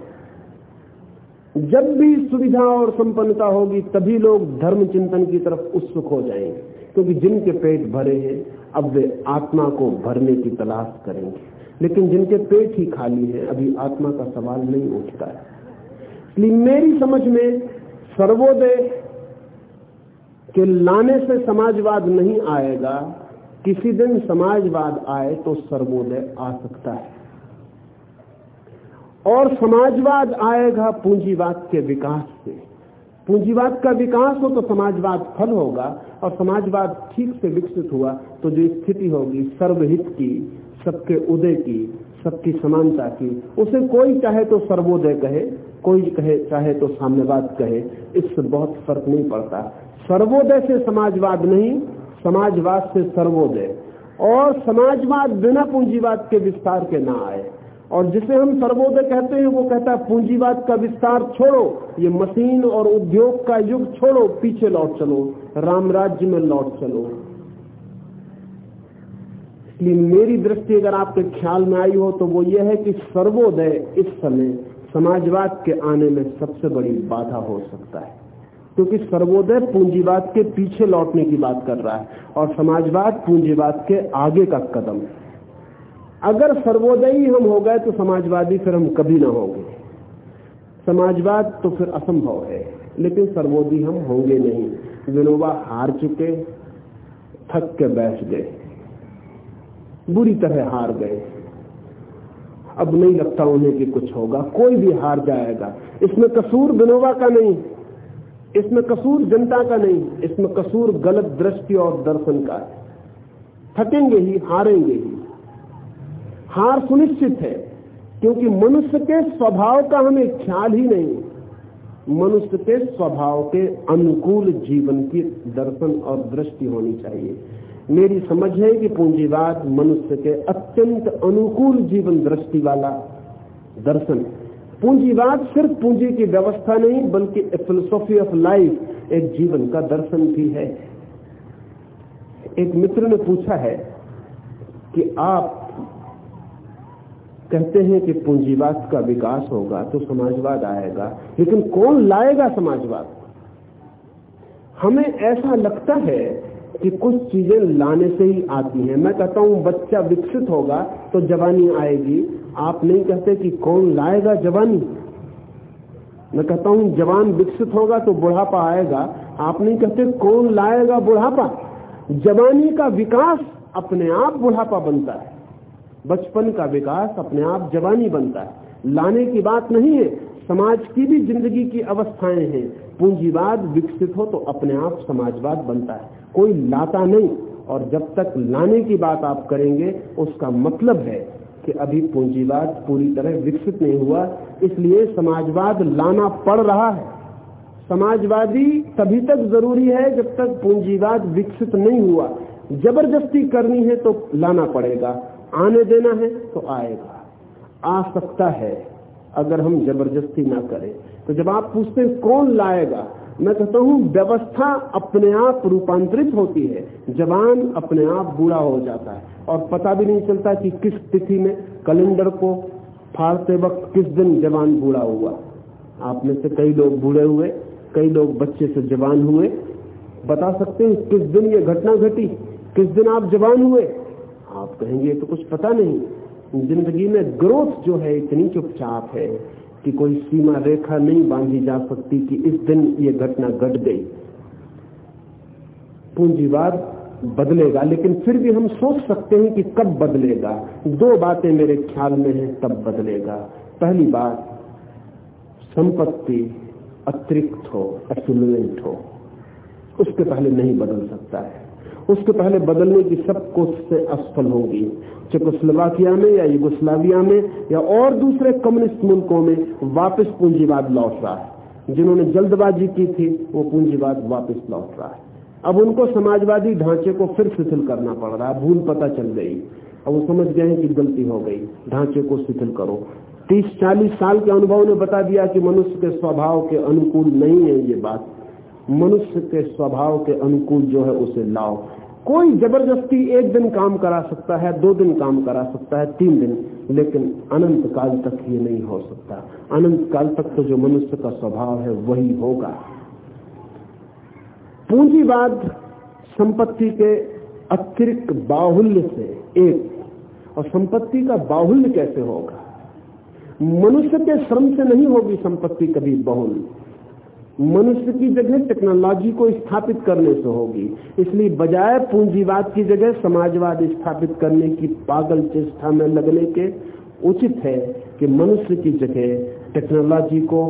जब भी सुविधा और संपन्नता होगी, तभी लोग धर्म चिंतन की तरफ़ उत्सुक हो जाएँगे, क्योंकि जिनके पेट भरे हैं, अब वे आत्मा को भरने की तलाश करेंगे। लेकिन जिनके पेट ही खाली है, अभी आत्मा का सवाल नहीं उठता है। इसलिए मेरी समझ में सर्वोदय के लाने से समाजवाद नहीं आएगा। किसी दिन समाजवाद आए तो सर्वोदय आ सकता है। और समाजवाद आएगा पूंजीवाद के विकास से। पूंजीवाद का विकास हो तो समाजवाद फल होगा, और समाजवाद ठीक से विकसित हुआ तो जो स्थिति होगी सर्वहित की, सबके उदय की, सबकी समानता की, उसे कोई चाहे तो सर्वोदय कहे, कोई कहे, चाहे तो साम्यवाद कहे, इससे बहुत फ़र्क नहीं पड़ता। सर्वोदय से समाजवाद नहीं, समाजवाद से सर्वोदय। और समाजवाद बिना पूंजीवाद के विस्तार के ना आए। और जिसे हम सर्वोदय कहते हैं, वो कहता है, पूंजीवाद का विस्तार छोड़ो, ये मशीन और उद्योग का युग छोड़ो, पीछे लौट चलो, राम राज्य में लौट चलो। इसलिए मेरी दृष्टि अगर आपके ख्याल में आई हो तो वो ये है कि सर्वोदय इस समय समाजवाद के आने में सबसे बड़ी बाधा हो सकता है। क्योंकि सर्वोदय पूंजीवाद के पीछे लौटने की बात कर रहा है, और समाजवाद पूंजीवाद के आगे का कदम अगर सर्वोदयी हम हो गए तो समाजवादी फिर हम कभी ना होंगे। समाजवाद तो फिर असंभव है, लेकिन सर्वोदय हम होंगे नहीं। विनोबा हार चुके, थक के बैठ गए, बुरी तरह हार गए। अब नहीं लगता उन्हें कि कुछ होगा, कोई भी हार जाएगा। इसमें कसूर विनोबा का नहीं, इसमें कसूर जनता का नहीं, इसमें कसूर गलत दृष्टि और दर्शन का है। थकेंगे ही, हारेंगे ही। हार सुनिश्चित है, क्योंकि मनुष्य के स्वभाव का हमें ख्याल ही नहीं। मनुष्य के स्वभाव के अनुकूल जीवन की दर्शन और दृष्टि होनी चाहिए। मेरी समझ है कि पूंजीवाद मनुष्य के अत्यंत अनुकूल जीवन दृष्टि वाला दर्शन पूंजीवाद सिर्फ़ पूंजी की व्यवस्था नहीं, बल्कि फिलोसॉफी ऑफ़ लाइफ एक जीवन का दर्शन भी है। एक मित्र ने पूछा है कि आप कहते हैं कि पूंजीवाद का विकास होगा तो समाजवाद आएगा, लेकिन कौन लाएगा समाजवाद? हमें ऐसा लगता है कि कुछ चीज़ें लाने से ही आती हैं। मैं कहता हूँ, बच्चा विकसित होगा तो जवानी आएगी। आप नहीं कहते कि कौन लाएगा जवानी? मैं कहता हूँ, जवान विकसित होगा तो बुढ़ापा आएगा। आप नहीं कहते कौन लाएगा बुढ़ापा? जवानी का विकास अपने आप बुढ़ापा बनता है। बचपन का विकास अपने आप जवानी बनता है। लाने की बात नहीं है, समाज की भी ज़िंदगी की अवस्थाएँ हैं। पूंजीवाद विकसित हो तो अपने आप समाजवाद बनता है। कोई लाता नहीं, और जब तक लाने की बात आप करेंगे, उसका मतलब है कि अभी पूंजीवाद पूरी तरह विकसित नहीं हुआ, इसलिए समाजवाद लाना पड़ रहा है। समाजवादी तभी तक ज़रूरी है जब तक पूंजीवाद विकसित नहीं हुआ। ज़बरदस्ती करनी है तो लाना पड़ेगा। आने देना है तो आएगा। आ सकता है अगर हम ज़बरदस्ती ना करें। तो जब आप पूछते हैं कौन लाएगा, मैं कहता हूँ व्यवस्था अपने आप रूपांतरित होती है। जवान अपने आप बूढ़ा हो जाता है और पता भी नहीं चलता कि किस तिथि में, कैलेंडर को फाड़ते वक्त किस दिन जवान बूढ़ा हुआ। आप में से कई लोग बूढ़े हुए, कई लोग बच्चे से जवान हुए। बता सकते हैं किस दिन ये घटना घटी, किस दिन आप जवान हुए। आप कहेंगे तो कुछ पता नहीं। ज़िंदगी में ग्रोथ जो है, इतनी चुपचाप है कि कोई सीमा रेखा नहीं बांधी जा सकती कि इस दिन ये घटना घट गई। पूंजीवाद बदलेगा, लेकिन फिर भी हम सोच सकते हैं कि कब बदलेगा। दो बातें मेरे ख्याल में हैं, तब बदलेगा। पहली बात, संपत्ति अतिरिक्त हो एफिलुएंट हो, उसके पहले नहीं बदल सकता है। उसके पहले बदलने की सब कोशिशें असफल होंगी चेकोस्लोवाकिया में या युगोस्लाविया में या और दूसरे कम्युनिस्ट मुल्कों में वापस पूंजीवाद लौट रहा है। जिन्होंने जल्दबाजी की थी, वो पूंजीवाद वापस लौट रहा है। अब उनको समाजवादी ढांचे को फिर शिथिल करना पड़ रहा है। भूल पता चल गई। अब वो समझ गए कि गलती हो गई। ढांचे को शिथिल करो। तीस चालीस साल के अनुभव ने बता दिया कि मनुष्य के स्वभाव के अनुकूल नहीं है ये बात। मनुष्य के स्वभाव के अनुकूल जो है उसे लाओ। कोई ज़बरदस्ती एक दिन काम करा सकता है, दो दिन काम करा सकता है, तीन दिन, लेकिन अनंत काल तक ये नहीं हो सकता। अनंत काल तक तो जो मनुष्य का स्वभाव है वही होगा। पूंजीवाद संपत्ति के अतिरिक्त बाहुल्य से एक, और संपत्ति का बाहुल्य कैसे होगा? मनुष्य के श्रम से नहीं होगी संपत्ति कभी बहुल्य मनुष्य की जगह टेक्नोलॉजी को स्थापित करने से होगी। इसलिए बजाय पूंजीवाद की जगह समाजवाद स्थापित करने की पागल चेष्टा में लगने के उचित है कि मनुष्य की जगह टेक्नोलॉजी को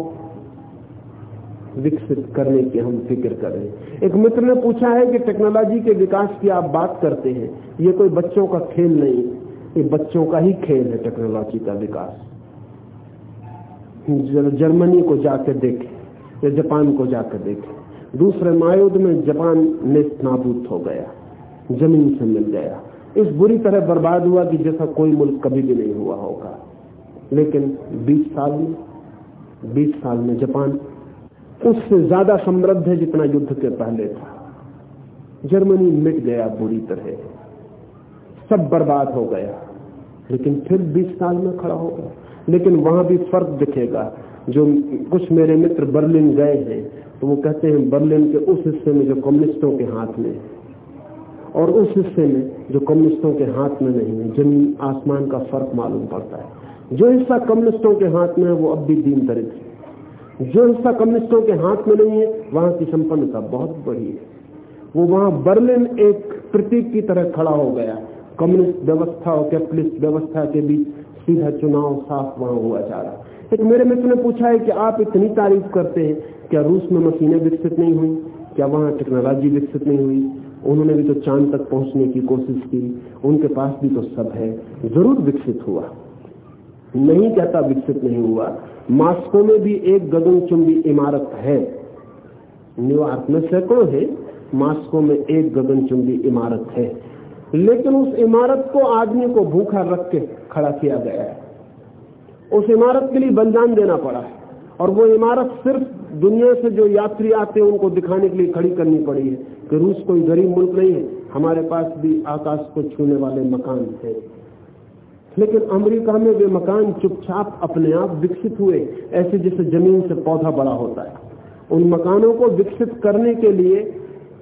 विकसित करने की हम फ़िक्र करें। एक मित्र ने पूछा है कि टेक्नोलॉजी के विकास की आप बात करते हैं, ये कोई बच्चों का खेल नहीं, ये बच्चों का ही खेल है टेक्नोलॉजी का विकास। जर्मनी को जाकर देखें। या जापान को जाकर देखें। दूसरे महायुद्ध में जापान ने नाबूद हो गया, ज़मीन से मिल गया। इस बुरी तरह बर्बाद हुआ कि जैसा कोई मुल्क कभी भी नहीं हुआ होगा। लेकिन 20 साल में 20 साल में जापान उससे ज़्यादा समृद्ध है जितना युद्ध के पहले था। जर्मनी मिट गया बुरी तरह। सब बर्बाद हो गया। लेकिन फिर 20 साल में खड़ा हो गया। लेकिन वहाँ भी फ़र्क दिखेगा जो कुछ मेरे मित्र बर्लिन गए हैं तो वो कहते हैं, बर्लिन के उस हिस्से में जो कम्युनिस्टों के हाथ में और उस हिस्से में जो कम्युनिस्टों के हाथ में नहीं है, ज़मीन, आसमान का फ़र्क मालूम पड़ता है। जो हिस्सा कम्युनिस्टों के हाथ में है, वो अब भी दीन दरिद्र है। जो हिस्सा कम्युनिस्टों के हाथ में नहीं है, वहाँ की संपन्नता बहुत बड़ी है। वो वहाँ बर्लिन एक प्रतीक की तरह खड़ा हो गया। कम्युनिस्ट व्यवस्था और कैपिटलिस्ट व्यवस्था के बीच सीधा चुनाव साफ़ वहाँ हुआ जा रहा एक मेरे मित्र ने पूछा है कि आप इतनी तारीफ़ करते हैं, क्या रूस में मशीनें विकसित नहीं हुई? क्या वहाँ टेक्नोलॉजी विकसित नहीं हुई? उन्होंने भी तो चाँद तक पहुँचने की कोशिश की, उनके पास भी तो सब है, ज़रूर विकसित हुआ। नहीं कहता विकसित नहीं हुआ, मास्को में भी एक गगन गगनचुंबी इमारत है। न्यूयॉर्क में सैकड़ों है, मास्को में एक गगन गगनचुंबी इमारत है। लेकिन उस इमारत को आदमी को भूखा रख के खड़ा किया गया है। उस इमारत के लिए बलिदान देना पड़ा है। और वो इमारत सिर्फ़ दुनिया से जो यात्री आते हैं, उनको दिखाने के लिए खड़ी करनी पड़ी है कि रूस कोई गरीब मुल्क नहीं है, हमारे पास भी आकाश को छूने वाले मकान थे। लेकिन अमेरिका में वे मकान चुपचाप अपने आप विकसित हुए, ऐसे जैसे ज़मीन से पौधा बड़ा होता है। उन मकानों को विकसित करने के लिए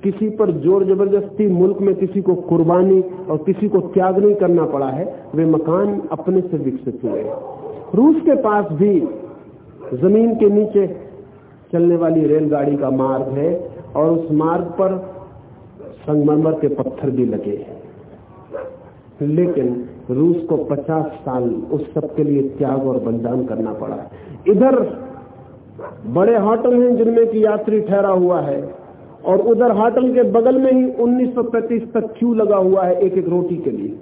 किसी पर ज़ोर ज़बरदस्ती, मुल्क में किसी को कुर्बानी और किसी को त्याग नहीं करना पड़ा है। वे मकान अपने से विकसित हुए। रूस के पास भी ज़मीन के नीचे चलने वाली रेलगाड़ी का मार्ग है और उस मार्ग पर संगमरमर के पत्थर भी लगे हैं। लेकिन रूस को 50 साल उस सब के लिए त्याग और बलिदान करना पड़ा। इधर बड़े होटल हैं जिनमें की यात्री ठहरा हुआ है और उधर होटल के बगल में ही 1935 तक क्यू लगा हुआ है एक एक रोटी के लिए।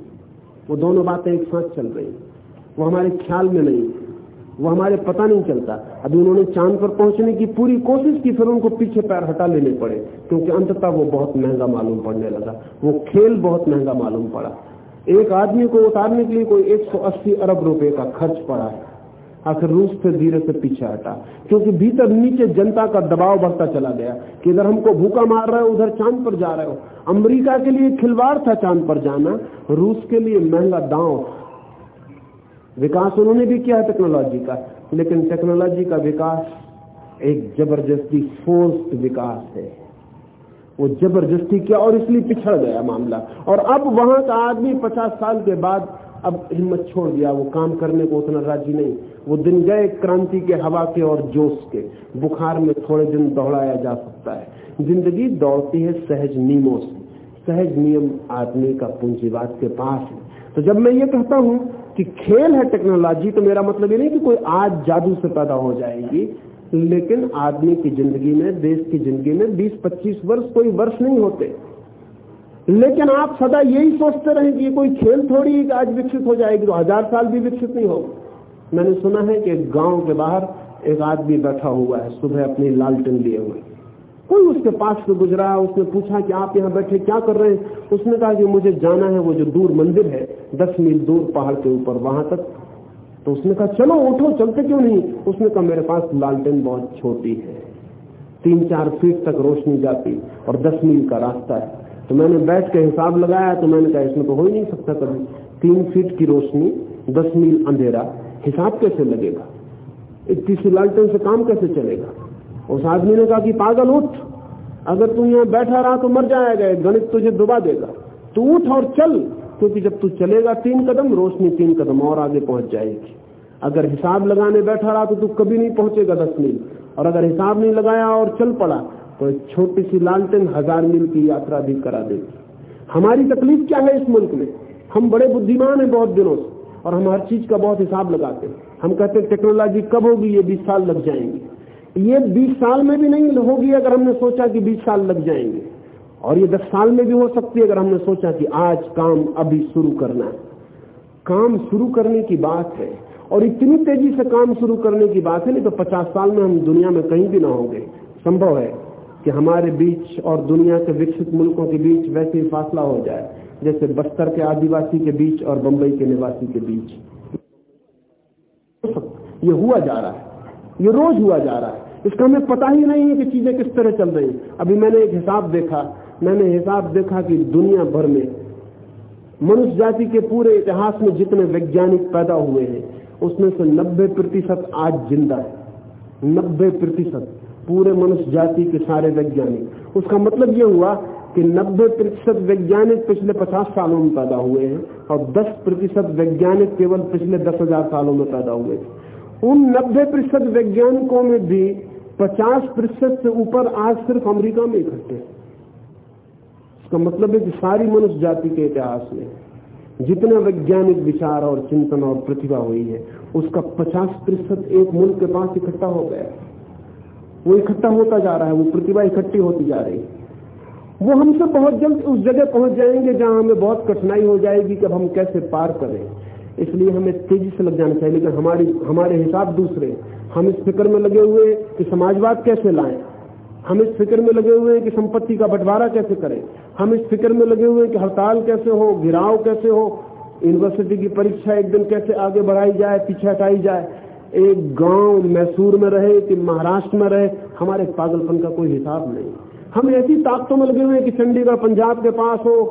वो दोनों बातें एक साथ चल रही वो हमारे ख्याल में नहीं, वो हमारे पता नहीं चलता। अभी उन्होंने चाँद पर पहुँचने की पूरी कोशिश की, फिर उनको पीछे पैर हटा लेने पड़े, क्योंकि अंततः वो बहुत महँगा मालूम पड़ने लगा। वो खेल बहुत महँगा मालूम पड़ा। एक आदमी को उतारने के लिए कोई 180 अरब रुपए का खर्च पड़ा है। आखिर रूस से धीरे से पीछे हटा, क्योंकि भीतर नीचे जनता का दबाव बढ़ता चला गया कि इधर हमको भूखा मार रहे हो, उधर चाँद पर जा रहे हो। अमेरिका के लिए खिलवाड़ था चाँद पर जाना, रूस के लिए महँगा दांव विकास उन्होंने भी किया टेक्नोलॉजी का, लेकिन टेक्नोलॉजी का विकास एक ज़बरदस्ती फोर्स्ड विकास है। वो ज़बरदस्ती किया और इसलिए पिछड़ गया मामला। और अब वहाँ का आदमी पचास साल के बाद अब हिम्मत छोड़ दिया, वो काम करने को उतना राज़ी नहीं। वो दिन गए क्रांति के हवा के और जोश के, बुखार में थोड़े दिन दौड़ाया जा सकता है। ज़िंदगी दौड़ती है सहज नियमों से। सहज नियम आदमी का पूंजीवाद के पास है। तो जब मैं ये कहता हूँ कि खेल है टेक्नोलॉजी तो मेरा मतलब ये नहीं कि कोई आज जादू से पैदा हो जाएगी, लेकिन आदमी की ज़िंदगी में, देश की ज़िंदगी में 20-25 वर्ष कोई वर्ष नहीं होते। लेकिन आप सदा यही सोचते रहे कि कोई खेल थोड़ी आज विकसित हो जाएगी तो हज़ार साल भी विकसित नहीं होगा। मैंने सुना है कि गाँव के बाहर एक आदमी बैठा हुआ है, सुबह अपनी लालटेन लिए हुए। कोई उसके पास से गुजरा, उसने पूछा कि आप यहाँ बैठे क्या कर रहे हैं? उसने कहा कि मुझे जाना है, वो जो दूर मंदिर है, दस मील दूर पहाड़ के ऊपर, वहाँ तक। तो उसने कहा, चलो, उठो, चलते क्यों नहीं? उसने कहा, मेरे पास लालटेन बहुत छोटी है, तीन चार फीट तक रोशनी जाती और दस मील का रास्ता है। तो मैंने बैठ के हिसाब लगाया तो मैंने कहा, इसमें तो हो ही नहीं सकता कभी। तीन फीट की रोशनी, दस मील अंधेरा, हिसाब कैसे लगेगा? इतनी सी लालटेन से काम कैसे चलेगा? उस आदमी ने कहा कि पागल उठ। अगर तू यहाँ बैठा रहा तो मर जाएगा गणित तुझे डुबा देगा। तू उठ और चल, क्योंकि जब तू चलेगा तीन कदम, रोशनी तीन कदम और आगे पहुँच जाएगी। अगर हिसाब लगाने बैठा रहा तो तू कभी नहीं पहुंचेगा दस मील। और अगर हिसाब नहीं लगाया और चल पड़ा तो एक छोटी सी लालटेन हज़ार मील की यात्रा भी करा देगी। हमारी तकलीफ़ क्या है इस मुल्क में? हम बड़े बुद्धिमान हैं बहुत दिनों से, और हम हर चीज़ का बहुत हिसाब लगाते हैं। हम कहते हैं टेक्नोलॉजी कब होगी, ये बीस साल लग जाएँगे। ये 20 साल में भी नहीं, होगी अगर हमने सोचा कि 20 साल लग जाएँगे। और ये 10 साल में भी हो सकती है अगर हमने सोचा कि आज काम अभी शुरू करना है। काम शुरू करने की बात है। और इतनी तेज़ी से काम शुरू करने की बात है, नहीं तो 50 साल में हम दुनिया में कहीं भी ना होंगे। संभव है कि हमारे बीच और दुनिया के विकसित मुल्कों के बीच वैसे ही फासला हो जाए, जैसे बस्तर के आदिवासी के बीच और बंबई के निवासी के बीच। ये हुआ जा रहा है। ये रोज हुआ जा रहा है। इसका हमें पता ही नहीं है कि चीज़ें किस तरह चल रही अभी मैंने एक हिसाब देखा, मैंने हिसाब देखा कि दुनिया भर में मनुष्य जाति के पूरे इतिहास में जितने वैज्ञानिक पैदा हुए हैं, उसमें से 90 प्रतिशत आज ज़िंदा है। 90 प्रतिशत पूरे मनुष्य जाति के सारे वैज्ञानिक। उसका मतलब यह हुआ कि 90 प्रतिशत वैज्ञानिक पिछले 50 सालों में पैदा हुए हैं और 10 प्रतिशत वैज्ञानिक केवल पिछले दस हज़ार सालों में पैदा हुए थे उन 90 प्रतिशत वैज्ञानिकों में भी 50 प्रतिशत से ऊपर आज सिर्फ़ अमेरिका में इकट्ठे इसका मतलब है कि सारी मनुष्य जाति के इतिहास में जितने वैज्ञानिक विचार और चिंतन और प्रतिभा हुई है, उसका 50 प्रतिशत एक मुल्क के पास इकट्ठा हो गया वो इकट्ठा होता जा रहा है, वो प्रतिभा इकट्ठी होती जा रही है। वो हमसे बहुत जल्द उस जगह पहुँच जाएँगे जहाँ हमें बहुत कठिनाई हो जाएगी कि हम कैसे पार करें। इसलिए हमें तेज़ी से लग जाना चाहिए, लेकिन हमारी, हमारे हिसाब दूसरे हम इस फ़िक्र में लगे हुए कि समाजवाद कैसे लाएँ? हम इस फ़िक्र में लगे हुए हैं कि संपत्ति का बंटवारा कैसे करें? हम इस फ़िक्र में लगे हुए हैं कि हड़ताल कैसे हो गिराव कैसे हो? यूनिवर्सिटी की परीक्षा एक दिन कैसे आगे बढ़ाई जाए, पीछे हटाई जाए? एक गाँव मैसूर में रहे कि महाराष्ट्र में रहे, हमारे पागलपन का कोई हिसाब नहीं। हम ऐसी ताकतों में लगे हुए हैं कि चंडीगढ़ पंजाब के पास हो,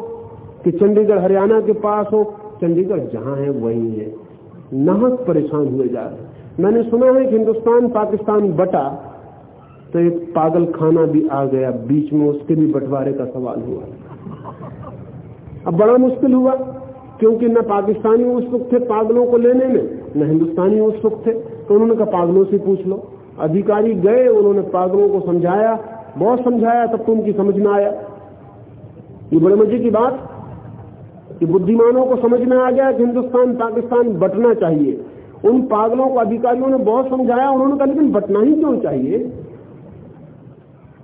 कि चंडीगढ़ हरियाणा के पास हो चंडीगढ़ जहाँ है, वही है। नाहक परेशान हुए जा रहे मैंने सुना है कि हिंदुस्तान, पाकिस्तान बटा तो एक पागल खाना भी आ गया। बीच में उसके भी बंटवारे का सवाल हुआ। अब बड़ा मुश्किल हुआ, क्योंकि न पाकिस्तानी उत्सुक थे पागलों को लेने में, न हिंदुस्तानी उत्सुक थे। तो उन्होंने कहा, पागलों से पूछ लो। अधिकारी गए, उन्होंने पागलों को समझाया। बहुत समझाया, तब तो उनकी समझ में आया। ये बड़े मज़े की बात। कि बुद्धिमानों को समझ में आ गया कि हिंदुस्तान, पाकिस्तान बटना चाहिए। उन पागलों को, अधिकारियों ने बहुत समझाया, उन्होंने कहा, लेकिन बटना ही क्यों चाहिए?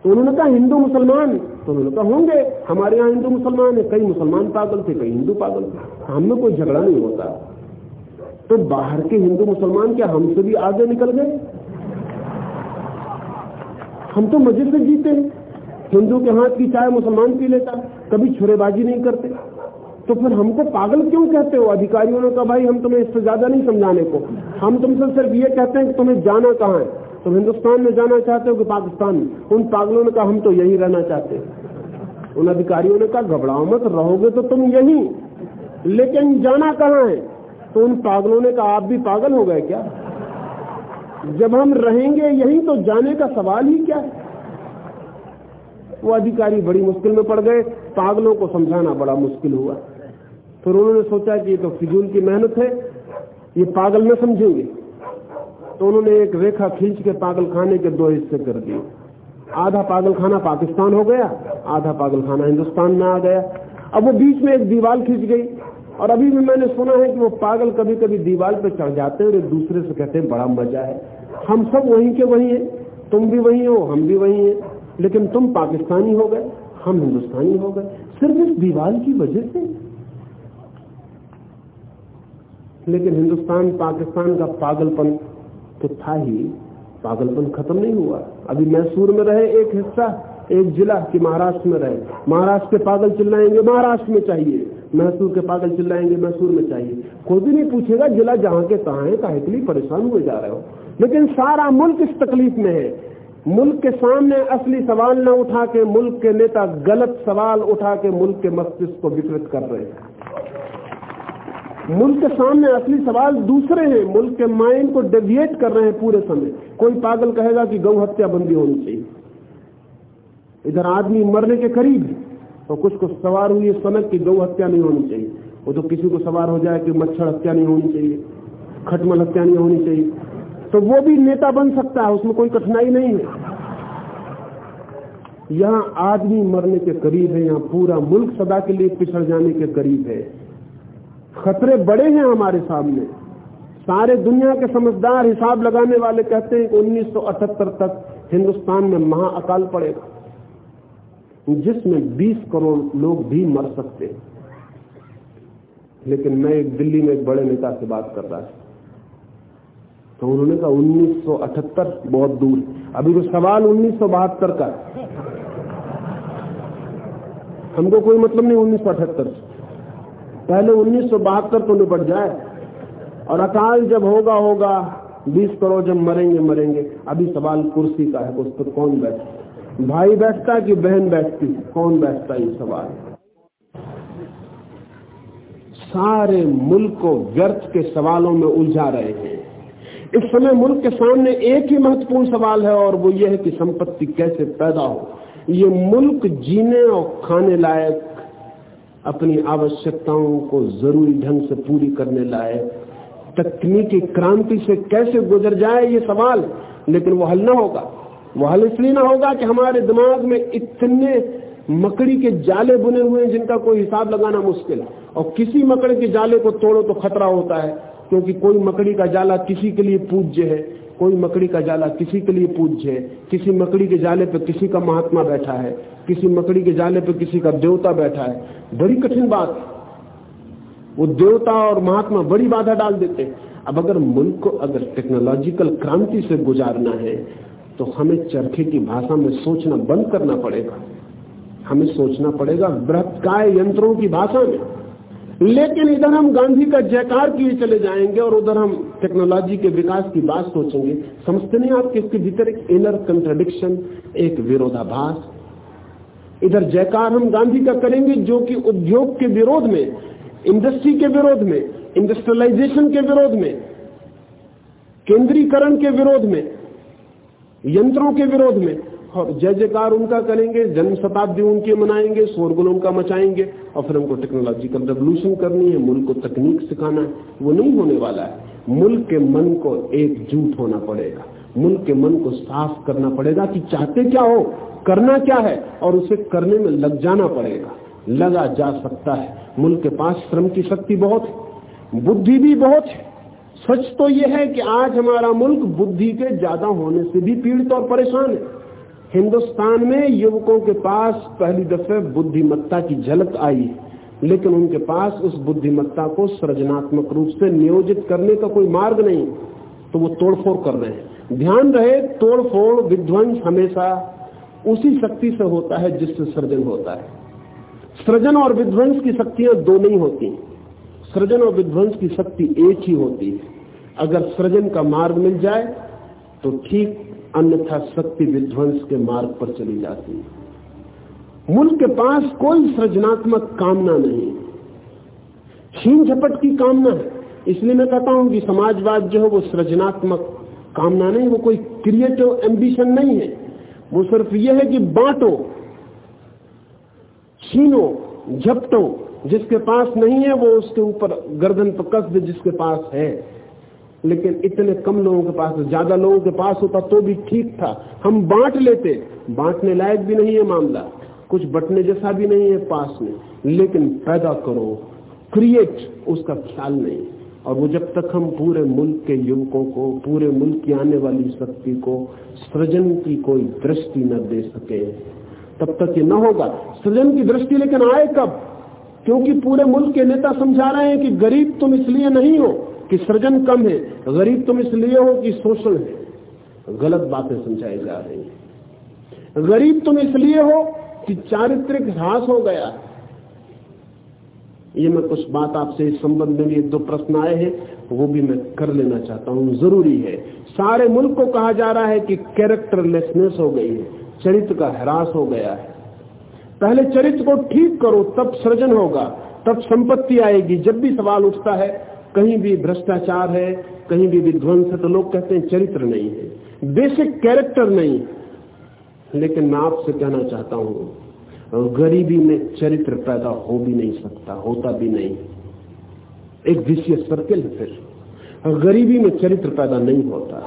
तो उन्होंने कहा, हिंदू मुसलमान। तो उन्होंने कहा, होंगे। हमारे यहाँ हिंदू मुसलमान है। कई मुसलमान पागल थे, कई हिंदू पागल थे। हमें कोई झगड़ा नहीं होता। तो बाहर के हिंदू मुसलमान क्या हमसे भी आगे निकल गए? हम तो मज़े से जीते हैं। हिंदू के हाथ की चाय मुसलमान पी लेता, कभी छुरेबाजी नहीं करते। तो फिर हमको पागल क्यों कहते हो? अधिकारियों ने कहा, भाई, हम तुम्हें इससे ज़्यादा नहीं समझाने को। हम तुमसे सिर्फ़ ये कहते हैं कि तुम्हें जाना कहाँ है? तुम हिंदुस्तान में जाना चाहते हो कि पाकिस्तान में? उन पागलों ने कहा, हम तो यही रहना चाहते उन अधिकारियों ने कहा, घबराओ मत, रहोगे तो तुम यही। लेकिन जाना कहाँ है? तो उन पागलों ने कहा, आप भी पागल हो गए क्या? जब हम रहेंगे यही तो जाने का सवाल ही क्या है? वो अधिकारी बड़ी मुश्किल में पड़ गए। पागलों को समझाना बड़ा मुश्किल हुआ। फिर उन्होंने सोचा कि ये तो फिजूल की मेहनत है, ये पागल न समझेंगे। तो उन्होंने एक रेखा खींच के पागल खाने के दो हिस्से कर दिए। आधा पागल खाना पाकिस्तान हो गया, आधा पागल खाना हिंदुस्तान में आ गया। अब वो बीच में एक दीवार खींच गई, और अभी भी मैंने सुना है कि वो पागल कभी कभी दीवार पे चढ़ जाते हैं और एक दूसरे से कहते हैं, बड़ा मज़ा है। हम सब वहीं के वहीं हैं, तुम भी वहीं हो, हम भी वहीं हैं, लेकिन तुम पाकिस्तानी हो गए, हम हिंदुस्तानी हो गए। सिर्फ़ इस दीवार की वजह से लेकिन हिंदुस्तान, पाकिस्तान का पागलपन तो था ही। पागलपन खत्म नहीं हुआ। अभी मैसूर में रहे एक हिस्सा, एक जिला कि महाराष्ट्र में रहे। महाराष्ट्र के पागल चिल्लाएँगे, महाराष्ट्र में चाहिए। मैसूर के पागल चिल्लाएँगे, मैसूर में चाहिए। कोई भी नहीं पूछेगा, जिला जहाँ के कहा है काहे लिए परेशान हुए जा रहे हो। लेकिन सारा मुल्क इस तकलीफ़ में है। मुल्क के सामने असली सवाल न उठा के मुल्क के नेता गलत सवाल उठा के मुल्क के मस्तिष्क को विकृत कर रहे हैं। मुल्क के सामने असली सवाल दूसरे हैं। मुल्क के माइंड को डेविएट कर रहे हैं पूरे समय। कोई पागल कहेगा कि गौ हत्या बंदी होनी चाहिए। इधर आदमी मरने के करीब है तो कुछ को सवार हुई है सनक की गौ हत्या नहीं होनी चाहिए। वो तो किसी को सवार हो जाए कि मच्छर हत्या नहीं होनी चाहिए, खटमल हत्या नहीं होनी चाहिए। तो वो भी नेता बन सकता है, उसमें कोई कठिनाई नहीं है। यहाँ आदमी मरने के करीब है, यहाँ पूरा मुल्क सदा के लिए पिछड़ जाने के करीब है। खतरे बड़े हैं हमारे सामने। सारे दुनिया के समझदार हिसाब लगाने वाले कहते हैं कि 1978 तक हिंदुस्तान में महाअकाल पड़ेगा। जिसमें 20 करोड़ लोग भी मर सकते हैं। लेकिन मैं एक दिल्ली में एक बड़े नेता से बात कर रहा था। तो उन्होंने कहा 1978 बहुत दूर अभी तो सवाल उन्नीस सौ बहत्तर का हमको कोई मतलब नहीं, उन्नीस से। पहले उन्नीस तो निपट जाए। और अकाल जब होगा होगा, बीस करोड़ जब मरेंगे मरेंगे। अभी सवाल कुर्सी का है, उस पर कौन बैठता भाई बैठता कि बहन बैठती कौन बैठता ये सवाल? सारे मुल्क को व्यर्थ के सवालों में उलझा रहे हैं। इस समय मुल्क के सामने एक ही महत्वपूर्ण सवाल है, और वो ये है कि संपत्ति कैसे पैदा हो। ये मुल्क जीने और खाने लायक अपनी आवश्यकताओं को ज़रूरी ढंग से पूरी करने लाए तकनीकी क्रांति से कैसे गुजर जाए ये सवाल? लेकिन वो हल ना होगा। वो हल इसलिए ना होगा कि हमारे दिमाग में इतने मकड़ी के जाले बुने हुए हैं जिनका कोई हिसाब लगाना मुश्किल है। और किसी मकड़ी के जाले को तोड़ो तो खतरा होता है, क्योंकि कोई मकड़ी का जाला किसी के लिए पूज्य है। कोई मकड़ी का जाला किसी के लिए पूज्य है, किसी मकड़ी के जाले पर किसी का महात्मा बैठा है, किसी मकड़ी के जाले पर किसी का देवता बैठा है, बड़ी कठिन बात। वो देवता और महात्मा बड़ी बाधा डाल देते अब अगर मुल्क को अगर टेक्नोलॉजिकल क्रांति से गुजारना है तो हमें चरखे की भाषा में सोचना बंद करना पड़ेगा। हमें सोचना पड़ेगा, बृहत्काय यंत्रों की भाषा में। लेकिन इधर हम गांधी का जयकार किए चले जाएँगे और उधर हम टेक्नोलॉजी के विकास की बात सोचेंगे। समझते नहीं आप इसके भीतर एक इनर कंट्रडिक्शन एक विरोधाभास। इधर जयकार हम गांधी का करेंगे जो कि उद्योग के विरोध में इंडस्ट्री के विरोध में इंडस्ट्रियलाइजेशन के विरोध में, केंद्रीकरण के विरोध में, यंत्रों के विरोध में और जय जयकार उनका करेंगे जन्म शताब्दी उनकी मनाएँगे, शोरगुल उनका मचाएँगे, और फिर हमको टेक्नोलॉजिकल रेवोल्यूशन करनी है, मुल्क को तकनीक सिखाना है, वो नहीं होने वाला है। मुल्क के मन को एकजुट होना पड़ेगा। मुल्क के मन को साफ़ करना पड़ेगा कि चाहते क्या हो, करना क्या है, और उसे करने में लग जाना पड़ेगा। लगा जा सकता है। मुल्क के पास श्रम की शक्ति बहुत है, बुद्धि भी बहुत है। सच तो यह है कि आज हमारा मुल्क बुद्धि के ज़्यादा होने से भी पीड़ित और परेशान है। हिंदुस्तान में युवकों के पास पहली दफे बुद्धिमत्ता की झलक आई लेकिन उनके पास उस बुद्धिमत्ता को सृजनात्मक रूप से नियोजित करने का कोई मार्ग नहीं तो वो तोड़फोड़ कर रहे हैं। ध्यान रहे, तोड़फोड़, विध्वंस हमेशा उसी शक्ति से होता है जिससे सृजन होता है। सृजन और विध्वंस की शक्तियाँ दो नहीं होती। सृजन और विध्वंस की शक्ति एक ही होती है। अगर सृजन का मार्ग मिल जाए तो ठीक अन्यथा शक्ति विध्वंस के मार्ग पर चली जाती है। मुल्क के पास कोई सृजनात्मक कामना नहीं। छीन झपट की कामना है। इसलिए मैं कहता हूँ कि समाजवाद जो है, वो सृजनात्मक कामना नहीं, वो कोई क्रिएटिव एम्बिशन नहीं है। वो सिर्फ़ यह है कि बांटो, छीनो, झपटो। जिसके पास नहीं है, वो उसके ऊपर गर्दन पर कस दे जिसके पास है। लेकिन इतने कम लोगों के पास, ज़्यादा लोगों के पास होता तो भी ठीक था। हम बांट लेते, बांटने लायक भी नहीं है मामला, कुछ बटने जैसा भी नहीं है पास में। लेकिन पैदा करो क्रिएट उसका ख्याल नहीं। और वो जब तक हम पूरे मुल्क के युवकों को, पूरे मुल्क की आने वाली शक्ति को, सृजन की कोई दृष्टि न दे सके, तब तक ये न होगा। सृजन की दृष्टि लेकिन आए कब? क्योंकि पूरे मुल्क के नेता समझा रहे हैं कि गरीब तुम इसलिए नहीं हो। कि सृजन कम है, गरीब तुम इसलिए हो कि शोषण है। गलत बातें समझाई जा रही है। गरीब तुम इसलिए हो कि चारित्रिक ह्रास हो गया। ये मैं कुछ बात आपसे इस संबंध में एक दो प्रश्न आए हैं, वो भी मैं कर लेना चाहता हूँ। ज़रूरी है। सारे मुल्क को कहा जा रहा है कि कैरेक्टरलेसनेस हो गई है, चरित्र का ह्रास हो गया है। पहले चरित्र को ठीक करो, तब सृजन होगा, तब संपत्ति आएगी। जब भी सवाल उठता है कहीं भी भ्रष्टाचार है, कहीं भी विध्वंस है तो लोग कहते हैं चरित्र नहीं है, बेसिक कैरेक्टर नहीं लेकिन मैं आपसे कहना चाहता हूँ, गरीबी में चरित्र पैदा हो भी नहीं सकता, होता भी नहीं। एक विषय सर्किल है फिर। गरीबी में चरित्र पैदा नहीं होता।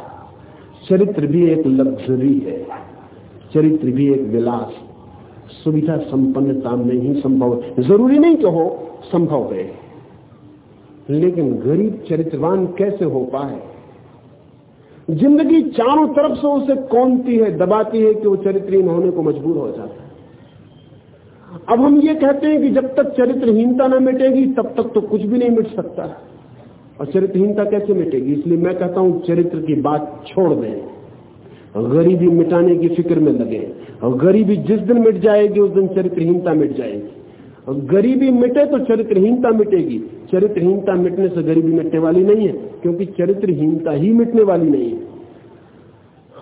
चरित्र भी एक लग्जरी है। चरित्र भी एक विलास। सुविधा संपन्नता में ही संभव ज़रूरी नहीं कि हो, संभव है। लेकिन गरीब चरित्रवान कैसे हो पाए? ज़िंदगी चारों तरफ़ से उसे कौनती है, दबाती है कि वो चरित्रहीन होने को मजबूर हो जाता है। अब हम ये कहते हैं कि जब तक चरित्रहीनता न मिटेगी, तब तक तो कुछ भी नहीं मिट सकता। और चरित्रहीनता कैसे मिटेगी? इसलिए मैं कहता हूँ, चरित्र की बात छोड़ दें। गरीबी मिटाने की फ़िक्र में लगे। और गरीबी जिस दिन मिट जाएगी, उस दिन चरित्रहीनता मिट जाएगी। गरीबी मिटे तो चरित्रहीनता मिटेगी। चरित्रहीनता मिटने से गरीबी मिटने वाली नहीं है, क्योंकि चरित्रहीनता ही मिटने वाली नहीं है।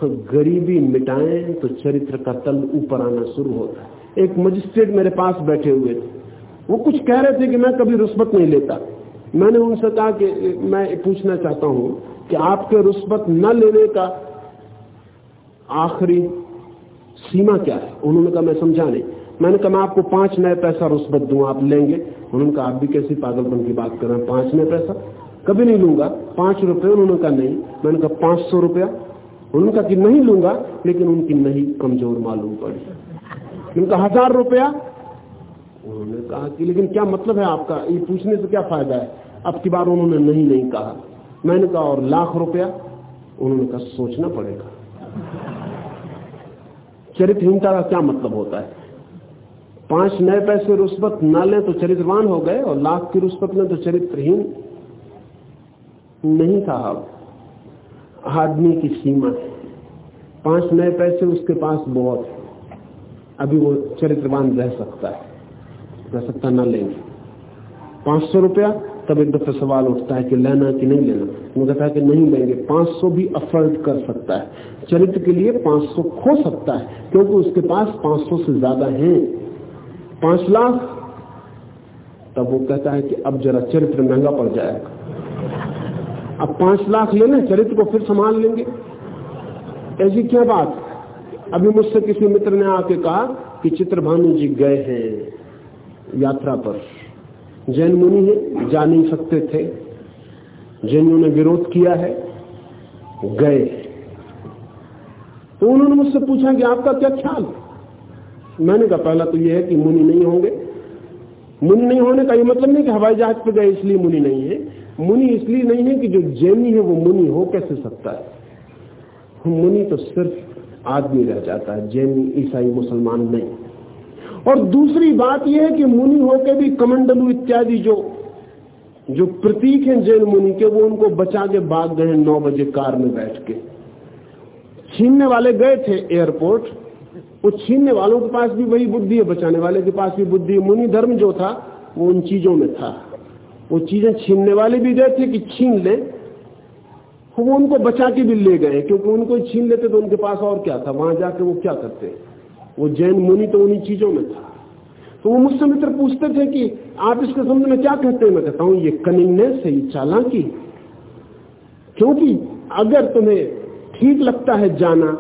गरीबी मिटाएँ तो चरित्र का तल ऊपर आना शुरू होता है। एक मजिस्ट्रेट मेरे पास बैठे हुए थे। वो कुछ कह रहे थे कि मैं कभी रुस्बत नहीं लेता। मैंने उनसे कहा कि, मैं पूछना चाहता हूँ कि आपके रुस्बत न लेने का आखिरी सीमा क्या है? उन्होंने कहा, मैं समझा नहीं। मैंने कहा, मैं आपको पाँच नए पैसा रुस्बत दू, आप लेंगे। उन्होंने कहा, आप भी कैसी पागलपन की बात कर रहे हैं? पाँच नए पैसा? कभी नहीं लूँगा। पाँच रुपए? उन्होंने कहा, नहीं। मैंने कहा, पाँच सौ रुपया? उन्होंने कहा कि नहीं लूँगा, लेकिन उनकी नहीं कमज़ोर मालूम पड़ी। उनका हज़ार रुपया? उन्होंने कहा कि, लेकिन क्या मतलब है आपका? ये पूछने से क्या फ़ायदा है? अब की बार उन्होंने नहीं नहीं कहा। मैंने कहा, और लाख रुपया? उन्होंने कहा, सोचना पड़ेगा। चरित्रहीनता का क्या मतलब होता है? पाँच नए पैसे रुस्बत न लें तो चरित्रवान हो गए और लाख की रुस्बत लें तो चरित्रहीन। नहीं साहब आदमी की सीमा है। पाँच नए पैसे उसके पास बहुत है। अभी वो चरित्रवान रह सकता है। रह सकता न लेंगे। पाँच सौ रुपया, तब एक दफे सवाल उठता है कि लेना कि नहीं लेना? वो कहता है कि नहीं लेंगे। पाँच सौ भी अफर्ड कर सकता है। चरित्र के लिए पाँच सौ खो सकता है, क्योंकि उसके पास पाँच सौ से ज़्यादा है। पाँच लाख, तब वो कहता है कि अब जरा चरित्र महँगा पड़ जाएगा। अब पाँच लाख ले लें चरित्र को फिर संभाल लेंगे। ऐसी क्या बात? अभी मुझसे किसी मित्र ने आके कहा कि चित्रभानु जी गए हैं यात्रा पर। जैन मुनि है, जा नहीं सकते थे। जैनियों ने विरोध किया है, गए तो उन्होंने मुझसे पूछा कि आपका क्या ख्याल? मैंने कहा, पहला तो यह है कि मुनि नहीं होंगे। मुनि नहीं होने का ये मतलब नहीं कि हवाई जहाज़ पे गए इसलिए मुनि नहीं है। मुनि इसलिए नहीं है कि जो जैनी है वो मुनि हो, कैसे सकता है? मुनि तो सिर्फ़ आदमी रह जाता है, जैनी, ईसाई, मुसलमान नहीं। और दूसरी बात यह है कि मुनि होके भी कमंडलू इत्यादि जो जो प्रतीक हैं जैन मुनि के, वो उनको बचा के भाग गए नौ बजे कार में बैठ के। छीनने वाले गए थे एयरपोर्ट वो छीनने वालों के पास भी वही बुद्धि है, बचाने वाले के पास भी बुद्धि मुनि धर्म जो था, वो उन चीज़ों में था। वो चीज़ें छीनने वाले भी गए थे कि छीन ले। वो उनको बचा के भी ले गए, क्योंकि उनको छीन लेते तो उनके पास और क्या था? वहाँ जाके वो क्या करते? वो जैन मुनि तो उन्हीं चीज़ों में था। तो वो मुझसे मित्र पूछते थे कि आप इसके संबंध में क्या कहते हैं? मैं कहता हूँ, ये कनिंगनेस है ये चालाकी क्योंकि अगर तुम्हें ठीक लगता है जाना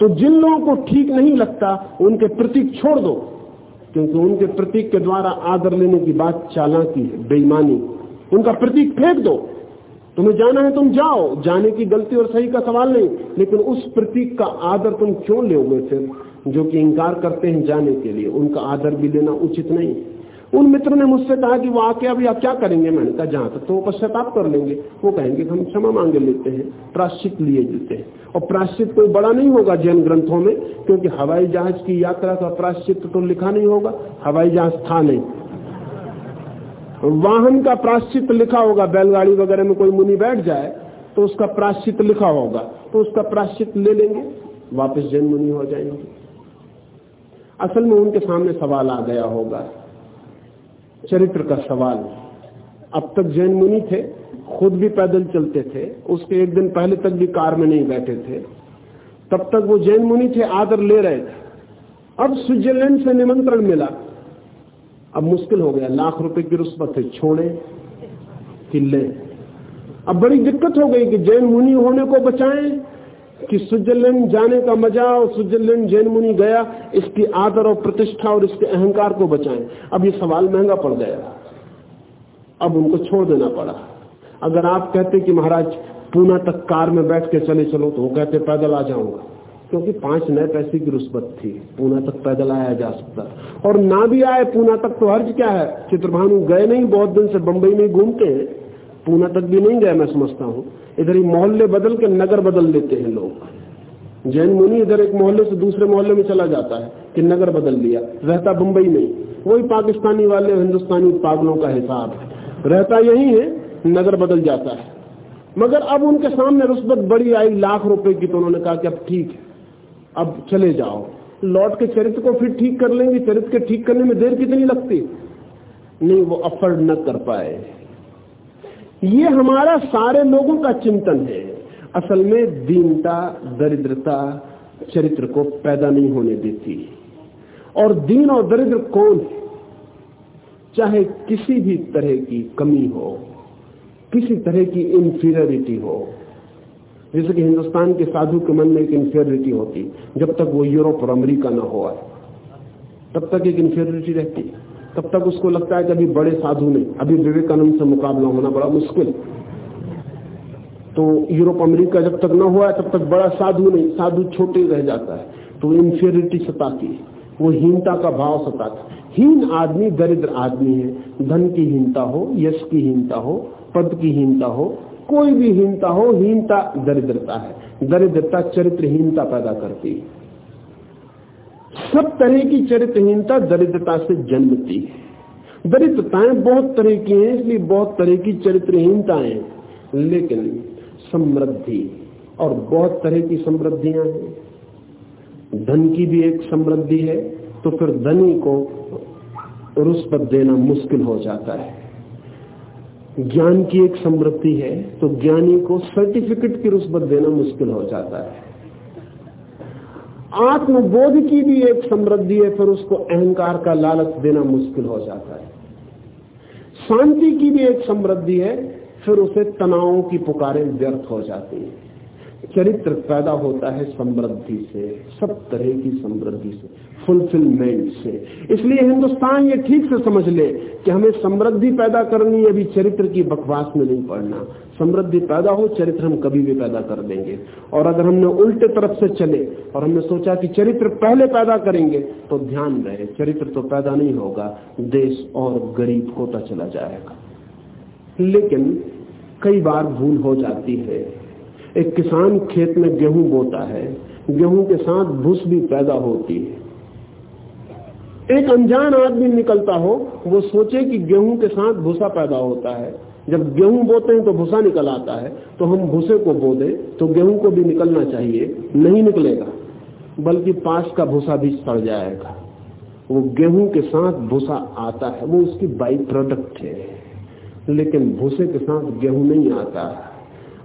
तो जिन लोगों को ठीक नहीं लगता, उनके प्रतीक छोड़ दो। क्योंकि उनके प्रतीक के द्वारा आदर लेने की बात चालाकी है, बेईमानी। उनका प्रतीक फेंक दो। तुम्हें जाना है, तुम जाओ। जाने की गलती और सही का सवाल नहीं, लेकिन उस प्रतीक का आदर तुम क्यों लोगे फिर? जो कि इंकार करते हैं जाने के लिए, उनका आदर भी लेना उचित नहीं। उन मित्र ने मुझसे कहा कि वो आके अभी आप क्या करेंगे? मैंने कहा, जहाँ तक तो वो पश्चाताप कर लेंगे। वो कहेंगे हम क्षमा मांगे लेते हैं प्राश्चित लिए लेते हैं। और प्राश्चित कोई बड़ा नहीं होगा जैन ग्रंथों में, क्योंकि हवाई जहाज़ की यात्रा का प्राश्चित तो लिखा नहीं होगा। हवाई जहाज़ था नहीं। वाहन का प्राश्चित लिखा होगा। बैलगाड़ी वगैरह में कोई मुनि बैठ जाए तो उसका प्राश्चित लिखा होगा। तो उसका प्राश्चित ले लेंगे, वापस जैन मुनि हो जाएँगे। असल में उनके सामने सवाल आ गया होगा। चरित्र का सवाल। अब तक जैन मुनि थे, खुद भी पैदल चलते थे, उसके एक दिन पहले तक भी कार में नहीं बैठे थे। तब तक वो जैन मुनि थे, आदर ले रहे थे। अब स्विट्जरलैंड से निमंत्रण मिला। अब मुश्किल हो गया, लाख रुपए की रुस्बत है, छोड़े कि ले। अब बड़ी दिक्कत हो गई कि जैन मुनि होने को बचाएँ कि स्विट्जरलैंड जाने का मज़ा और स्विट्जरलैंड जैन मुनि गया, इसकी आदर और प्रतिष्ठा और इसके अहंकार को बचाएँ। अब ये सवाल महँगा पड़ गया। अब उनको छोड़ देना पड़ा। अगर आप कहते कि महाराज, पूना तक कार में बैठ के चले चलो तो वो कहते, पैदल आ जाऊँगा। क्योंकि पाँच नए पैसे की रुस्बत थी। पूना तक पैदल आया जा सकता। और ना भी आए पूना तक तो हर्ज क्या है? चित्रभानु गए नहीं, बहुत दिन से बंबई में घूमते हैं। पूना तक भी नहीं गए मैं समझता हूँ। इधर ही मोहल्ले बदल के नगर बदल लेते हैं लोग। जैन मुनि इधर एक मोहल्ले से दूसरे मोहल्ले में चला जाता है कि नगर बदल लिया रहता बंबई में। वही पाकिस्तानी वाले हिंदुस्तानी पागलों का हिसाब है। रहता यही है, नगर बदल जाता है। मगर अब उनके सामने रुस्बत बड़ी आई लाख रुपए की तो उन्होंने कहा कि अब ठीक है, अब चले जाओ। लौट के चरित्र को फिर ठीक कर लेंगे, चरित्र के ठीक करने में देर कितनी लगती? नहीं, वो अफर्ड न कर पाए। ये हमारा सारे लोगों का चिंतन है। असल में दीनता, दरिद्रता चरित्र को पैदा नहीं होने देती। और दीन और दरिद्र कौन है? चाहे किसी भी तरह की कमी हो, किसी तरह की इंफीरियरिटी हो। जैसे कि हिंदुस्तान के साधु के मन में एक इंफीरियरिटी होती, जब तक वो यूरोप और अमेरिका ना हो तब तक एक इंफीरियरिटी रहती। तब तक उसको लगता है कि अभी बड़े साधु नहीं, अभी विवेकानंद से मुकाबला होना बड़ा मुश्किल। तो यूरोप अमेरिका जब तक न हुआ तब तक बड़ा साधु नहीं, साधु छोटे रह जाता है। तो इंफीरियरिटी सताती है, वो हीनता का भाव सताता हीन आदमी दरिद्र आदमी है, धन की हीनता हो, यश की हीनता हो, पद की हीनता हो, कोई भी हीनता हो, हीनता दरिद्रता है। दरिद्रता चरित्रहीनता पैदा करती है। सब तरह की चरित्रहीनता दरिद्रता से जन्मती है। दरिद्रताएँ बहुत तरह की हैं, इसलिए बहुत तरह की चरित्रहीनताएँ लेकिन समृद्धि और बहुत तरह की समृद्धियाँ हैं। धन की भी एक समृद्धि है तो फिर धनी को रुष्पत देना मुश्किल हो जाता है। ज्ञान की एक समृद्धि है तो ज्ञानी को सर्टिफिकेट की रुष्पत देना मुश्किल हो जाता है। आत्मबोध की भी एक समृद्धि है, फिर उसको अहंकार का लालच देना मुश्किल हो जाता है। शांति की भी एक समृद्धि है, फिर उसे तनावों की पुकारें व्यर्थ हो जाती है। चरित्र पैदा होता है समृद्धि से, सब तरह की समृद्धि से फुलफिलमेंट से। इसलिए हिंदुस्तान ये ठीक से समझ ले कि हमें समृद्धि पैदा करनी है, अभी चरित्र की बकवास में नहीं पड़ना। समृद्धि पैदा हो, चरित्र हम कभी भी पैदा कर देंगे। और अगर हमने उल्टे तरफ़ से चले और हमने सोचा कि चरित्र पहले पैदा करेंगे तो ध्यान रहे, चरित्र तो पैदा नहीं होगा, देश और गरीब होता चला जाएगा। लेकिन कई बार भूल हो जाती है एक किसान खेत में गेहूँ बोता है, गेहूँ के साथ भूस भी पैदा होती है। एक अनजान आदमी निकलता हो, वो सोचे कि गेहूँ के साथ भूसा पैदा होता है। जब गेहूँ बोते हैं तो भूसा निकल आता है तो हम भूसे को बो दे तो गेहूँ को भी निकलना चाहिए, नहीं निकलेगा, बल्कि पास का भूसा भी सड़ जाएगा। वो गेहूँ के साथ भूसा आता है, वो उसकी बाई प्रोडक्ट है। लेकिन भूसे के साथ गेहूँ नहीं आता। है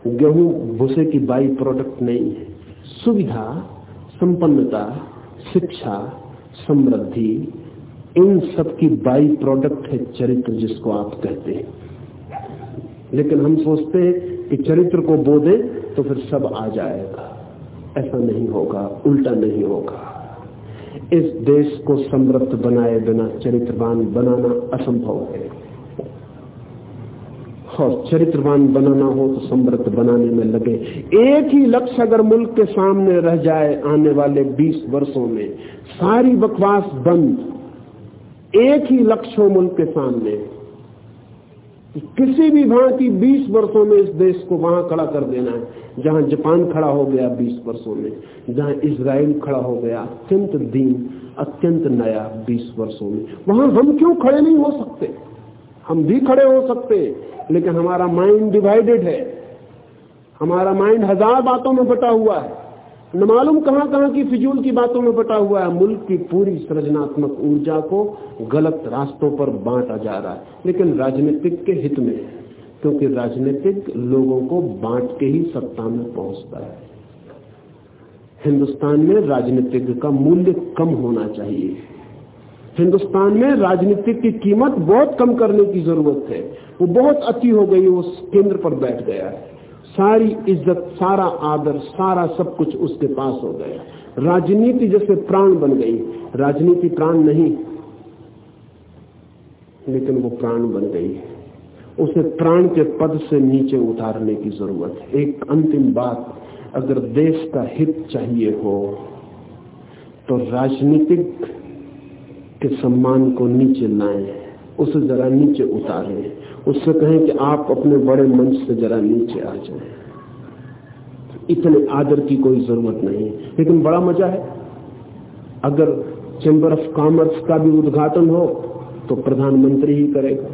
गेहूँ भूसे की बाई प्रोडक्ट नहीं है। सुविधा, संपन्नता, शिक्षा, समृद्धि, इन सब की बाई प्रोडक्ट है चरित्र जिसको आप कहते हैं। लेकिन हम सोचते हैं कि चरित्र को बो दे तो फिर सब आ जाएगा। ऐसा नहीं होगा, उल्टा नहीं होगा। इस देश को समृद्ध बनाए बिना, चरित्रवान बनाना असंभव है। और चरित्रवान बनाना हो तो समृद्ध बनाने में लगे। एक ही लक्ष्य अगर मुल्क के सामने रह जाए आने वाले 20 वर्षों में, सारी बकवास बंद। एक ही लक्ष्य हो मुल्क के सामने। किसी भी भांति 20 वर्षों में इस देश को वहाँ खड़ा कर देना है, जहाँ जापान खड़ा हो गया 20 वर्षों में, जहाँ इसराइल खड़ा हो गया अत्यंत दीन, अत्यंत नया 20 वर्षों में। वहाँ हम क्यों खड़े नहीं हो सकते? हम भी खड़े हो सकते, लेकिन हमारा माइंड डिवाइडेड है। हमारा माइंड हज़ार बातों में बटा हुआ है। न मालूम कहाँ कहाँ की फिजूल की बातों में बटा हुआ है। मुल्क की पूरी सृजनात्मक ऊर्जा को गलत रास्तों पर बांटा जा रहा है। लेकिन राजनीतिक के हित में, क्योंकि राजनीतिक लोगों को बांट के ही सत्ता में पहुँचता है। हिंदुस्तान में राजनीतिक का मूल्य कम होना चाहिए। हिंदुस्तान में राजनीतिक की कीमत बहुत कम करने की ज़रूरत है। वो बहुत अति हो गई, वो केंद्र पर बैठ गया है। सारी इज़्ज़त, सारा आदर, सारा सब कुछ उसके पास हो गया। राजनीति जैसे प्राण बन गई। राजनीति प्राण नहीं, लेकिन वो प्राण बन गई उसे प्राण के पद से नीचे उतारने की ज़रूरत है। एक अंतिम बात, अगर देश का हित चाहिए हो तो राजनीतिक के सम्मान को नीचे लाएँ, उसे जरा नीचे उतारें, उससे कहें कि आप अपने बड़े मंच से जरा नीचे आ जाएँ। इतने आदर की कोई ज़रूरत नहीं। लेकिन बड़ा मज़ा है। अगर चैम्बर ऑफ़ कॉमर्स का भी उद्घाटन हो तो प्रधानमंत्री ही करेगा।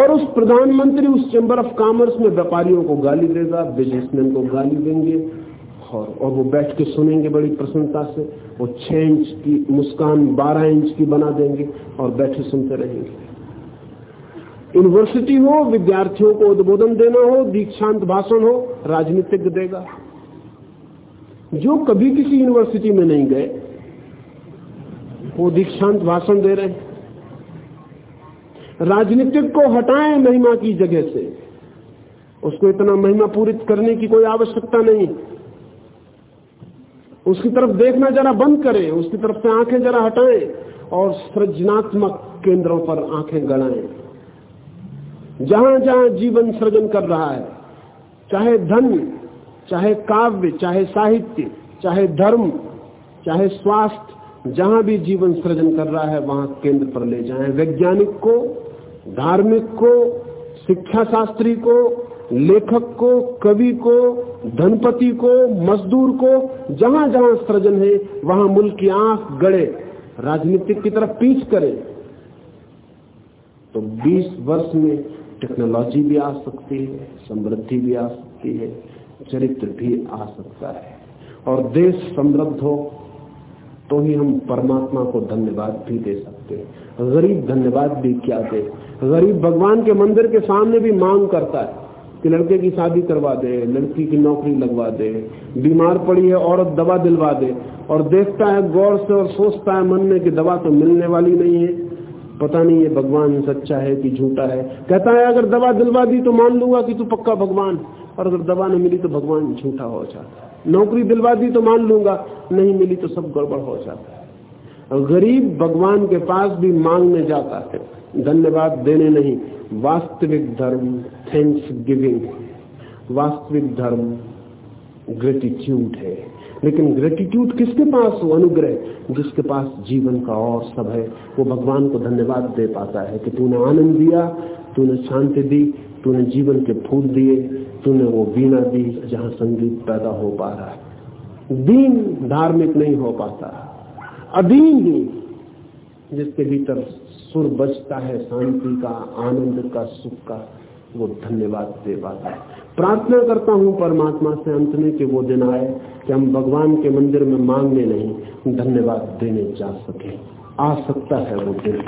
और उस प्रधानमंत्री उस चैम्बर ऑफ़ कॉमर्स में व्यापारियों को गाली देगा, बिजनेसमैन को गाली देंगे। और और वो बैठ के सुनेंगे बड़ी प्रसन्नता से, वो छह इंच की मुस्कान बारह इंच की बना देंगे और बैठे सुनते रहेंगे। यूनिवर्सिटी हो, विद्यार्थियों को उद्बोधन देना हो, दीक्षांत भाषण हो, राजनीतिक देगा। जो कभी किसी यूनिवर्सिटी में नहीं गए, वो दीक्षांत भाषण दे रहे हैं। राजनीतिक को हटाएँ महिमा की जगह से। उसको इतना महिमा पूरित करने की कोई आवश्यकता नहीं। उसकी तरफ़ देखना जरा बंद करें, उसकी तरफ़ से आँखें जरा हटाएँ और सृजनात्मक केंद्रों पर आँखें गड़ाएँ जहाँ जहाँ जीवन सृजन कर रहा है, चाहे धन, चाहे काव्य, चाहे साहित्य, चाहे धर्म, चाहे स्वास्थ्य, जहाँ भी जीवन सृजन कर रहा है, वहाँ केंद्र पर ले जाएँ। वैज्ञानिक को, धार्मिक को शिक्षा शास्त्री को लेखक को, कवि को, धनपति को, मजदूर को, जहाँ जहाँ सृजन है, वहाँ मुल्क की आँख गड़े, राजनीतिक की तरफ़ पीछ करे। तो 20 वर्ष में टेक्नोलॉजी भी आ सकती है, समृद्धि भी आ सकती है, चरित्र भी आ सकता है। और देश समृद्ध हो तो ही हम परमात्मा को धन्यवाद भी दे सकते हैं। गरीब धन्यवाद भी क्या दे? गरीब भगवान के मंदिर के सामने भी मांग करता है। कि लड़के की शादी करवा दे, लड़की की नौकरी लगवा दे, बीमार पड़ी है, औरत दवा दिलवा दे, और देखता है, गौर से और सोचता है, मन में कि दवा तो मिलने वाली नहीं है। पता नहीं ये भगवान सच्चा है कि झूठा है। कहता है, अगर दवा दिलवा दी तो मान लूँगा कि तू पक्का भगवान, और अगर दवा नहीं मिली तो भगवान झूठा हो जाता नौकरी दिलवा दी तो मान लूँगा, नहीं मिली तो सब गड़बड़ हो जाता गरीब भगवान के पास भी मांगने जाता है। धन्यवाद देने नहीं। वास्तविक धर्म थैंक्स गिविंग वास्तविक धर्म ग्रेटिट्यूड है। लेकिन ग्रेटिट्यूड किसके पास? हो अनुग्रह, जिसके पास जीवन का और सब है। वो भगवान को धन्यवाद दे पाता है कि तूने आनंद दिया, तूने शांति दी, तूने जीवन के फूल दिए, तूने वो वीणा दी जहाँ संगीत पैदा हो पा रहा है। दीन धार्मिक नहीं हो पाता। अधीन ही, जिसके भीतर सुर बचता है, शांति का, आनंद का, सुख का, वो धन्यवाद दे पाता है। प्रार्थना करता हूँ परमात्मा से अंत में कि वो दिन आए कि हम भगवान के मंदिर में मांगने नहीं, धन्यवाद देने जा सके। आ सकता है वो दिन।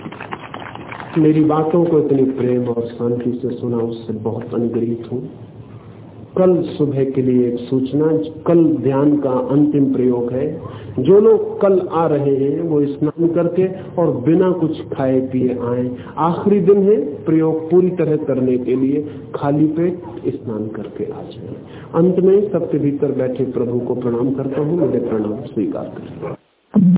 मेरी बातों को इतनी प्रेम और शांति से सुना, उससे बहुत अनुग्रहित हूँ। कल सुबह के लिए एक सूचना, कल ध्यान का अंतिम प्रयोग है। जो लोग कल आ रहे हैं, वो स्नान करके और बिना कुछ खाए पिए आए। आखिरी दिन है, प्रयोग पूरी तरह करने के लिए खाली पेट स्नान करके आ जाए। अंत में सबके भीतर बैठे प्रभु को प्रणाम करता हूँ मेरे प्रणाम स्वीकार करें।